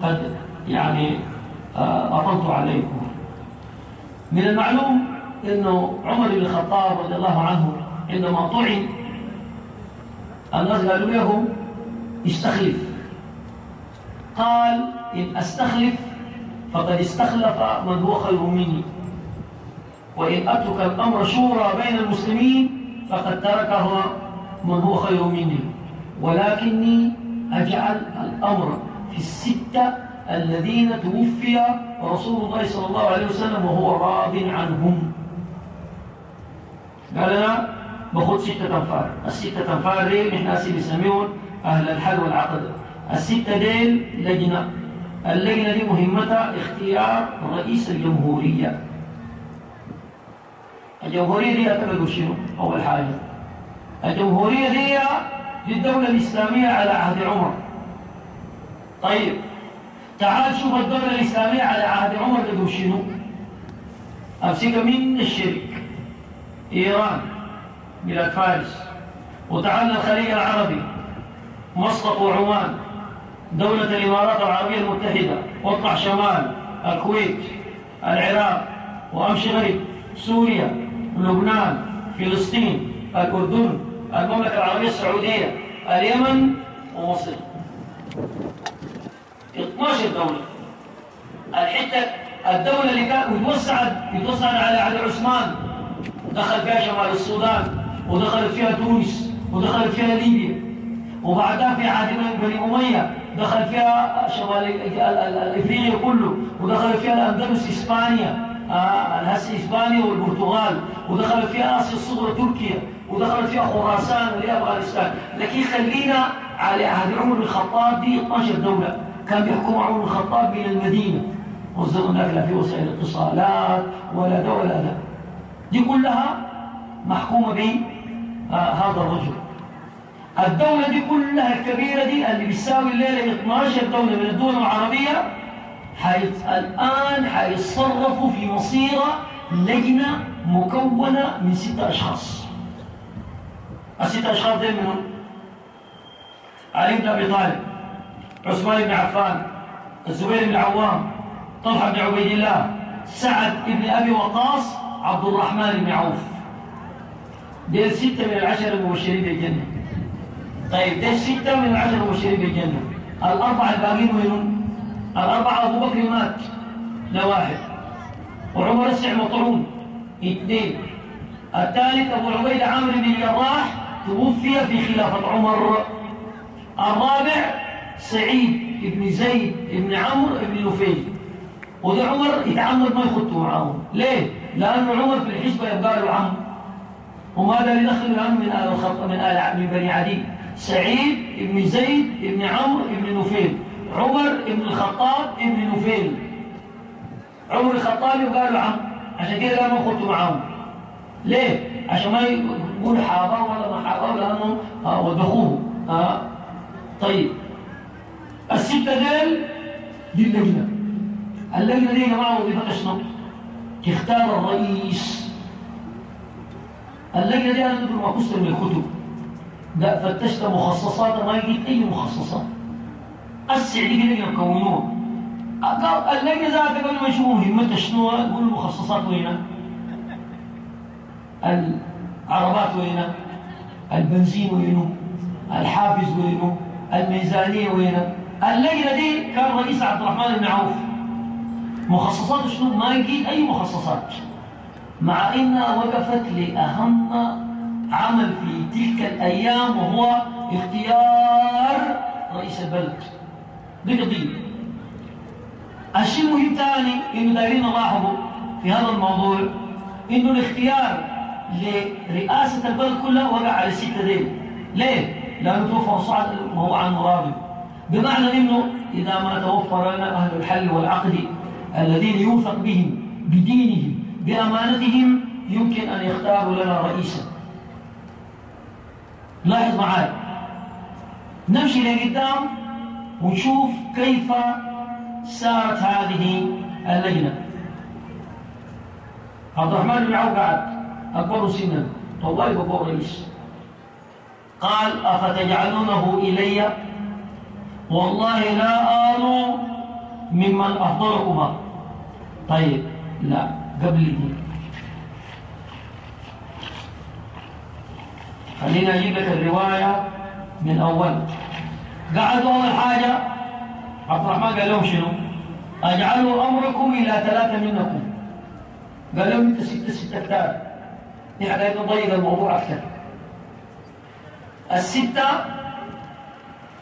قد يعني أطلت عليكم. من المعلوم إنه عمر بن الخطاب رضي الله عنه عندما طعن الناس قالوا له استخلف. قال إن أستخلف فقد استخلف خير مني. وإن أترك الأمر شورى بين المسلمين فقد تركها خير مني. ولكني أجعل الأمر في الستة الذين توفي رسول الله صلى الله عليه وسلم وهو راض عنهم. قال أنا باخذ ستة أنفار. الستة أنفار ديل نحن هسه بنسميهم أهل الحل والعقد. الستة ديل لجنة. اللجنة دي مهمتها اختيار رئيس الجمهورية. الجمهورية دي اعتقدوا شنو؟ أول حاجة الجمهورية دي للدولة الإسلامية على عهد عمر. طيب تعال شوف الدولة الإسلامية على عهد عمر قدوا شنو؟ أمسك من الشرك إيران بلاد فارس. وتعال الخليج العربي مسقط وعمان دولة الإمارات العربية المتحدة واطلع شمال الكويت العراق وأمشي غرب سوريا لبنان فلسطين الأردن المملكة العربية السعودية اليمن ومصر. 12 دولة. الحتة الدولة اللي كانت متوسعت متوسعت على عهد عثمان. دخل فيها شمال السودان ودخلت فيها تونس ودخلت فيها ليبيا. وبعدها في عهد بني أمية دخل فيها شمال افريقيا كله ودخل فيها الأندلس إسبانيا آه هسه إسبانيا والبرتغال ودخل فيها آسيا الصغرى تركيا ودخل فيها خراسان اللي أفغانستان. لكن خلينا على عهد عمر الخطاب دي 12 دولة كان بيحكم عمر الخطاب من المدينة. والزمن ذاك لا في وسائل اتصالات ولا ده ولا دي كلها محكومة ب آه هذا الرجل. الدولة دي كلها الكبيرة دي اللي بتساوي الليلة 12 دولة من الدول العربية. الآن حيتصرفوا في مصيرة لجنة مكونة من ستة أشخاص. الستة أشخاص دي منهم علي بن أبي طالب عثمان بن عفان الزبير بن العوام طلحة بن عبيد الله سعد بن أبي وقاص عبد الرحمن بن عوف. دي ستة من العشر المبشرين بالجنة. طيب ده ستة من العشر المبشرين بالجنة الأربعة الباقيين وينهم؟ الأربعة أبو بكر مات لا واحد. وعمر السع مطعون اثنين. الثالث أبو عبيد عامر بن الجراح توفي في خلافة عمر. الرابع سعيد بن زيد بن عمرو بن نفيل. وده عمر يتعمد ما يخطوا معاهم. ليه؟ لأنه عمر في الحسبة يبقى له عم. وماذا يدخل العم من آل الخط من آل من بني عدي سعيد بن زيد بن عمرو بن نفيل عمر بن الخطاب بن نفيل. عمر الخطاب يبقى له عم عشان كده ما خطوا معاهم. ليه؟ عشان ما يقول حابة ولا ما حابة لأنه آه وضخوه آه طيب. الستة ديل دي اللجنة اللجنة دي يا جماعة وظيفتها شنو؟ تختار الرئيس. اللجنة دي أنا ما كنت من الكتب. ده فتشت مخصصات ما يجيب أي مخصصات السع دي كده يكونوها قال اللجنة ذاتها قبل ما يشوفوا همتها شنو؟ يقول المخصصات وينها العربات وينها البنزين وينه؟ الحافز وينه؟ الميزانية وينها اللجنة دي كان رئيس عبد الرحمن بن عوف. مخصصات شنو؟ ما لقيت أي مخصصات. مع إنها وقفت لأهم عمل في تلك الأيام وهو اختيار رئيس البلد. دي قضية الشيء المهم ثاني إنه دايرين نلاحظه في هذا الموضوع إنه الاختيار لرئاسة البلد كلها وقع على الستة دي ليه؟ لأنه توفر صعد وهو عن مرابط بمعنى إنه إذا ما توفر لنا أهل الحل والعقد الذين يوثق بهم بدينهم بأمانتهم يمكن أن يختاروا لنا رئيسا. لاحظ معاي نمشي لقدام ونشوف كيف سارت هذه اللجنة. عبد الرحمن بن عوف قعد أكبر سنا. طوال بقول رئيس. قال أفتجعلونه إلي؟ والله لا آل ممن أفضلكما طيب لا قبل دي خلينا أجيب لك الرواية من أول. قعدوا أول حاجة عبد الرحمن قال لهم شنو؟ أجعلوا أمركم إلى ثلاثة منكم. قال لهم أنت ستة ستة كتاب. يعني نضيق الموضوع أكثر. الستة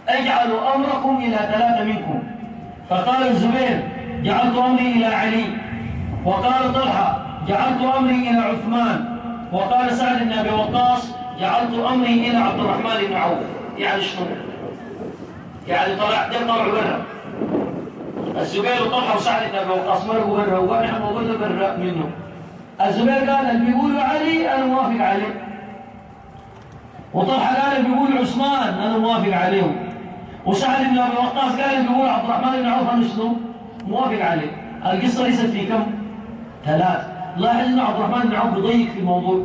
اجعلوا أمركم إلى ثلاثة منكم. فقال الزبير جعلت أمري إلى علي. وقال طلحة جعلت أمري إلى عثمان. وقال سعد بن أبي وقاص جعلت أمري إلى عبد الرحمن بن عوف. يعني شنو؟ يعني طلع ده طلعوا برا الزبير وطلحة وسعد بن أبي وقاص مرقوا برا ونحن موجودة برا منه الزبير قال اللي بيقولوا علي أنا موافق عليه. وطلحة قال اللي بيقول عثمان أنا موافق عليهم. وسعد بن أبي وقاص قال اللي بيقول عبد الرحمن بن عوف أنا شنو؟ موافق عليه. القصة ليست في كم؟ ثلاث. لاحظ أن عبد الرحمن بن عوف يضيق في الموضوع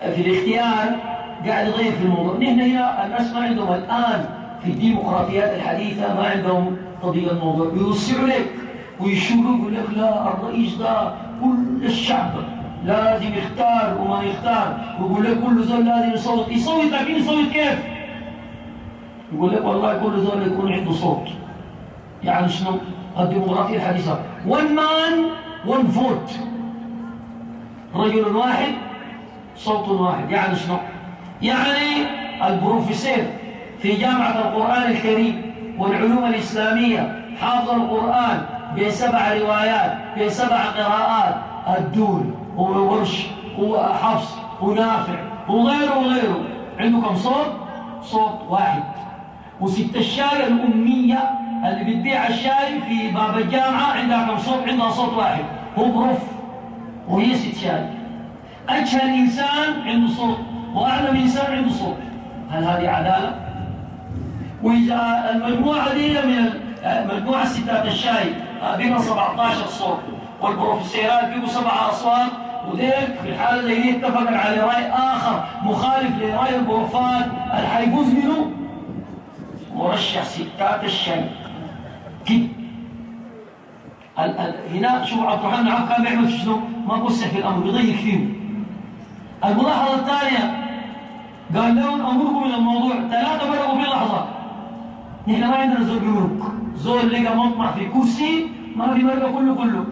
في الاختيار قاعد يضيق في الموضوع. نحن هنا الناس ما عندهم الآن في الديمقراطيات الحديثة ما عندهم قضية الموضوع. يوسعوا لك ويشوروا يقول لك لا الرئيس ده كل الشعب لازم يختار وما يختار. ويقول لك كل زول لازم يصوت. يصوت لكن يصوت كيف؟ يقول لك والله كل زول يكون عنده صوت. يعني شنو؟ الديمقراطية الحديثة. One man one vote. رجل واحد صوت واحد يعني شنو؟ يعني البروفيسور في جامعة القرآن الكريم والعلوم الإسلامية حافظ القرآن بسبع روايات بسبع قراءات الدول وورش وحفص ونافع وغيره وغيره عنده كم صوت؟ صوت واحد وست الشاي الأمية اللي بتبيع الشاي في باب الجامعة عندها كم صوت؟ عندها صوت واحد هو بروف وهي ست شاي أجهل إنسان عنده صوت وأعلم إنسان عنده صوت هل هذه عدالة؟ وإذا المجموعة دي من مجموعة ستات الشاي بها 17 صوت والبروفيسورات بيبقوا سبع أصوات وذلك في الحالة زي دي اتفق على رأي آخر مخالف لرأي البروفات اللي حيفوز منه مرشح ستات الشاي كده هنا شوف عبد الرحمن بن عوف كان بيعمل شنو؟ ما بوسع في الأمر بيضيق فيه. الملاحظة الثانية قال لهم أمركم من الموضوع ثلاثة مرقوا في لحظة. نحن ما عندنا زول بيمرق، زول لقى مطمع في كرسي ما في مرقه كله كله.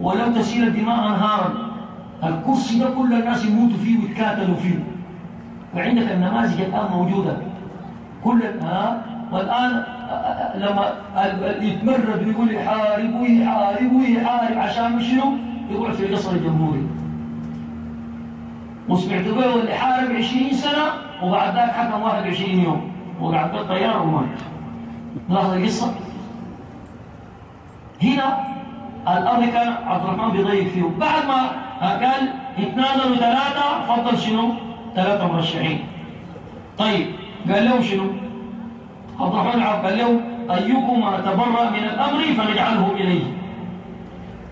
ولو تسيل الدماء أنهارا الكرسي ده كل الناس يموتوا فيه ويتكاتلوا فيه. وعندك النماذج الآن موجودة. كل ها والآن لما يتمرد ويقول يحارب ويحارب ويحارب عشان شنو؟ يقعد في قصر الجمهوري. وسمعت به اللي حارب 20 سنة وبعد ذاك حكم 21 يوم وقعد بالطياره ومات. لاحظ القصة؟ هنا الأمر كان عبد الرحمن بيضيق فيه بعد ما قال يتنازلوا ثلاثة فضل شنو؟ ثلاثة مرشحين. طيب قال لهم شنو؟ عبد الرحمن قال له أيكما تبرأ من الأمر فنجعله إليه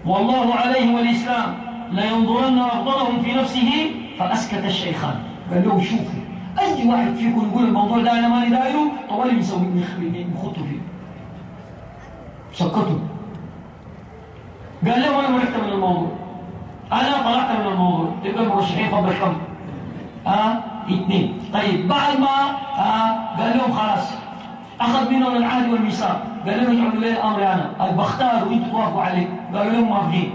والله عليه والإسلام لينظرن أفضلهم في نفسه فأسكت الشيخان. قال له شوفوا أي واحد فيكم يقول الموضوع ده أنا ماني دايره؟ طوالي بنسوي نخطه فيه سكتوا. قال لهم أنا مرحت من الموضوع. أنا طلعت من الموضوع. تبقى المرشحين فضل كم؟ ها؟ اثنين. طيب بعد ما ها؟ قال لهم خلاص. أخذ منهم العهد والميثاق. قال لهم اجعلوا لي الامر أنا. بختار وأنتم توافقوا عليه. قالوا لهم موافقين.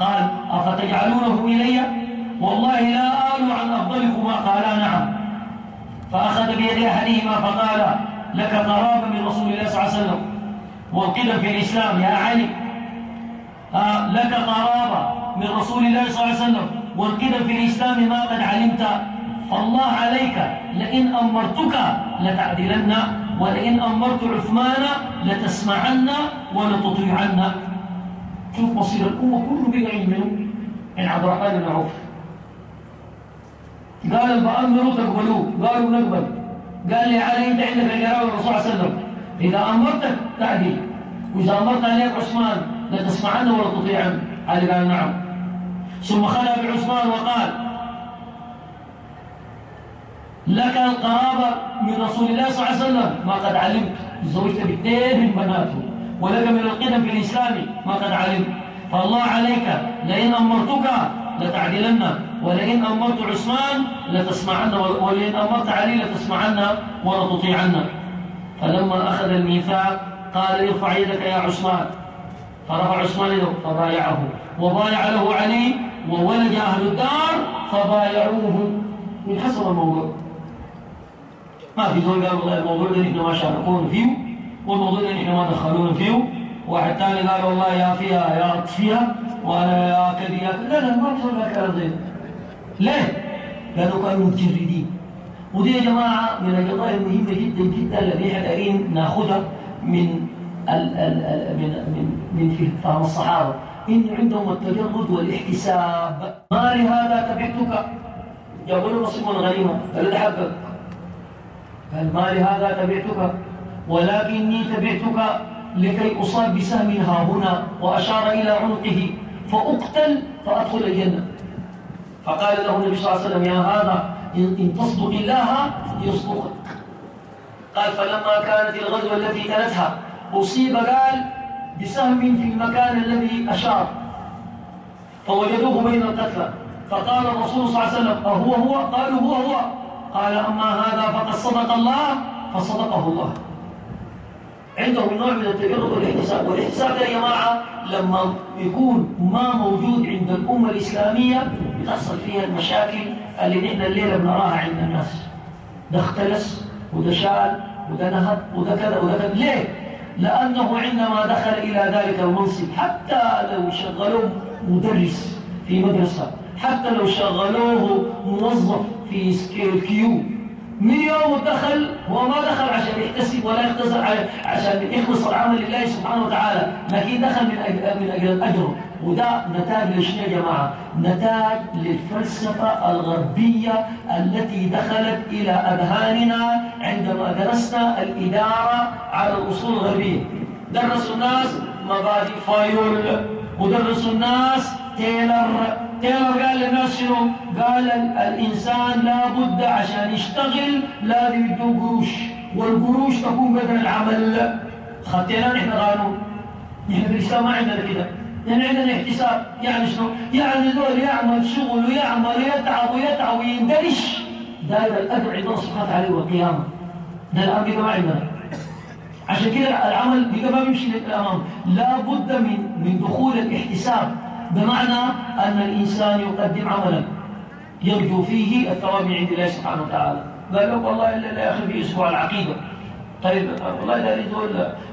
قال أفتجعلونه إلي؟ والله لا آل عن افضلكما قالا نعم. فأخذ بيد أحدهما فقال لك قرابة من رسول الله صلى الله عليه وسلم. والقدم في الإسلام يا علي آه لك قرابة من رسول الله صلى الله عليه وسلم. والقدم في الإسلام ما قد علمت فالله عليك لئن أمرتك لتعدلن ولئن أمرت عثمان لتسمعن ولتطيعن. شوف مصير الأمة كله بقى منه. من عبد الرحمن بن عوف. قال بأمروا تقبلوه قالوا نقبل. قال لي علي انت عندك القرار الرسول صلى الله عليه وسلم. إذا أمرتك تعدي وإذا أمرت عليك عثمان لتسمعن ولا تطيعن. علي قال نعم. ثم خلى بعثمان وقال لك القرابة من رسول الله صلى الله عليه وسلم. ما قد علمت. زوجت باثنين من بناته. ولك من القدم في الإسلام. ما قد علمت. فالله عليك لئن أمرتك لتعدلن ولئن أمرت عثمان لتسمعن ولئن أمرت علي لتسمعن ولا تطيعن فلما أخذ الميثاق قال ارفع يدك يا عثمان. فرفع عثمان يده فبايعه. وبايع له علي وولج أهل الدار فبايعوه. من حسب الموضوع. ما في زول قال والله الموضوع ده نحن ما شاركونا فيه والموضوع ده نحن ما دخلونا فيه. ثاني قال والله يا فيها يا رد فيها وأنا يا كذي لا لا ما قال كلام زي ليه؟ لأنه كانوا متجردين ودي يا جماعة من القضايا المهمة جدا جدا اللي إحنا دايرين ناخذها من ال ال ال من من من فهم الصحابة. إن عندهم التجرد والاحتساب. ما لهذا تبعتك؟ يقول نصيب الغنيمة. الذي حقك قال ما لهذا تبعتك؟ ولكني تبعتك لكي أصاب بسهم ها هنا وأشار إلى عنقه فأقتل فأدخل الجنة. فقال له النبي صلى الله عليه وسلم يا هذا إن تصدق الله يصدقك. قال فلما كانت الغزوة التي تلتها أصيب قال بسهم في المكان الذي أشار فوجدوه بين القتلى. فقال الرسول صلى الله عليه وسلم أهو هو؟ قالوا هو هو. قال أما هذا فقد صدق الله فصدقه الله. عندهم نوع من التجرد والاحتساب. والاحتساب يا جماعة لما يكون ما موجود عند الأمة الإسلامية بتحصل فيها المشاكل اللي نحن الليلة بنراها عند الناس. ده اختلس وده شال وده نهب وده كذا وده كذا. ليه؟ لأنه عندما دخل إلى ذلك المنصب حتى لو شغلوه مدرس في مدرسة حتى لو شغلوه موظف في scale Q من يوم دخل هو ما دخل عشان يحتسب ولا يختصر عشان يخلص العمل لله سبحانه وتعالى. لكن دخل من أجل, من أجل الأجر. وده نتاج لشنو يا جماعة؟ نتاج للفلسفة الغربية التي دخلت إلى أذهاننا عندما درسنا الإدارة على الأصول الغربية. درسوا الناس مبادئ فايول ودرسوا الناس تيلر تيلر قال للناس شنو؟ قال الإنسان لابد عشان يشتغل لازم يدوه قروش والقروش تكون بدل العمل. خدتنا نحن قانون نحن في الإسلام ما عندنا كده. نحن عندنا احتساب. يعني شنو؟ يعني ذول يعمل شغل ويعمل ويتعب ويتعب ويندرش. دائما الأجر عند الله سبحانه وتعالى والقيامة ده كده ما عندنا. عشان كده العمل بقى ما بيمشي للأمام. لابد من من دخول الاحتساب. بمعنى أن الإنسان يقدم عملا يرجو فيه الثواب من عند الله سبحانه وتعالى. قال لك والله إلا يا أخي في أسبوع العقيدة. طيب والله ده يقول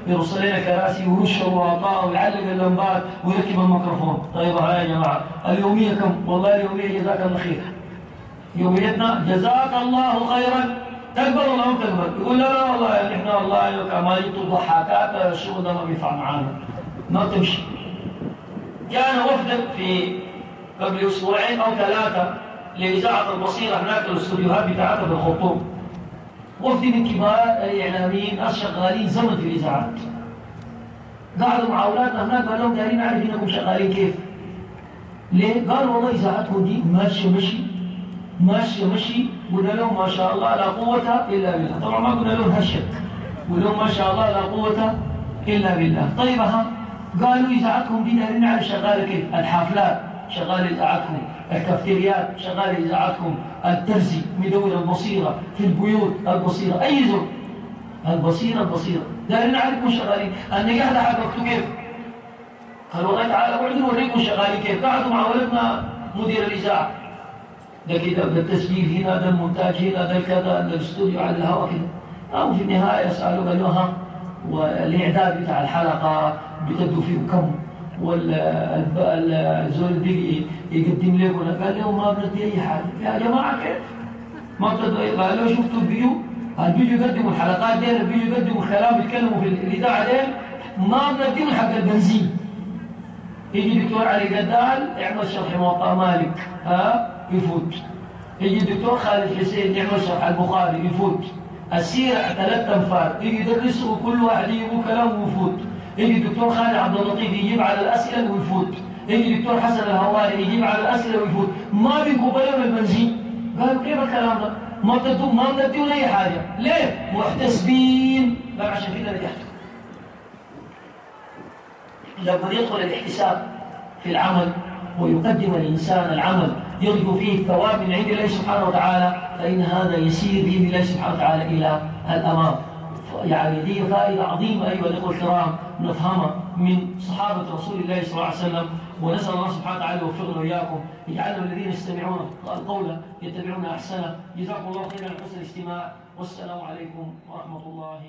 يرسل لنا كراسي ويرش وعطاء ويعلق اللمبات ويركب الميكروفون. طيب هاي يا جماعة اليومية كم؟ والله اليومية جزاك الله خير. يوميتنا جزاك الله خيرا. تقبل ولا ما تقبل؟ يقول لا لا والله إحنا والله كما ضحكات الشغل ده ما بينفع معانا ما تمشي. كان وفدا في قبل أسبوعين أو ثلاثة لإذاعة البصيرة هناك الاستوديوهات بتاعتها في الخرطوم وفد من كبار الإعلاميين ناس شغالين زمن في الاذاعات قعدوا مع اولادنا هناك قال لهم دايرين نعرف إنكم شغالين كيف؟ ليه؟ قالوا والله إذاعتكم دي ماشية مشي ماشية مشي. قلنا لهم ما شاء الله لا قوة إلا بالله. طبعا ما قلنا لهم هشك قلنا لهم ما شاء الله لا قوة إلا بالله. طيب ها قالوا إذاعتكم دي دايرين نعرف شغالة كيف؟ الحفلات شغال إذاعتكم الكافتريات شغال إذاعتكم الترزي مدور البصيرة في البيوت البصيرة أي زر البصيرة البصيرة. دايرين نعرفكم شغالين. النجاح ده حققته كيف؟ قالوا والله تعالى بعدين نوريكم شغالين كيف. قعدوا مع ولدنا مدير الإذاعة. ده كده ده التسجيل هنا ده المونتاج هنا ده كذا ده الاستوديو على الهواء كده. أو في النهاية سألوا قالوا ها والإعداد بتاع الحلقة بتدوا فيه كم؟ والزول بيجي يقدم لكم قال له ما بدي أي حاجة. يا جماعة كيف؟ ما بتدوا قالوا شفتوا الفيديو؟ الفيديو يقدموا الحلقات دي الفيديو يقدموا الكلام يتكلموا في الإذاعة دي ما بنقدموا حق البنزين. يجي دكتور علي قدال يعمل شرح موطأ مالك ها؟ يفوت. يجي الدكتور خالد حسين يعمل شرح البخاري يفوت. السيرة ثلاث أنفار. يجي يدرس وكل واحد يجيب كلام ويفوت. يجي الدكتور خالد عبد اللطيف يجيب على الأسئلة ويفوت. يجي الدكتور حسن الهواري يجيب على الأسئلة ويفوت. ما بيقبلوا البنزين. قالوا كيف الكلام ده؟ ما بتدوا ما بتدوا أي حاجة. ليه؟ محتسبين. قال عشان كده نجحتوا لما يدخل الاحتساب في العمل ويقدم الإنسان العمل يرجو فيه الثواب من عند الله سبحانه وتعالى فإن هذا يسير بإذن الله سبحانه وتعالى إلى الأمام. يعني دي فائدة عظيمة أيها الأخوة الكرام نفهمها من صحابة رسول الله صلى الله عليه وسلم. ونسأل الله سبحانه وتعالى يوفقنا وإياكم. يجعلنا الذين يستمعون القول يتبعون أحسنه. جزاكم الله خيرا. على حسن الاستماع. والسلام عليكم ورحمة الله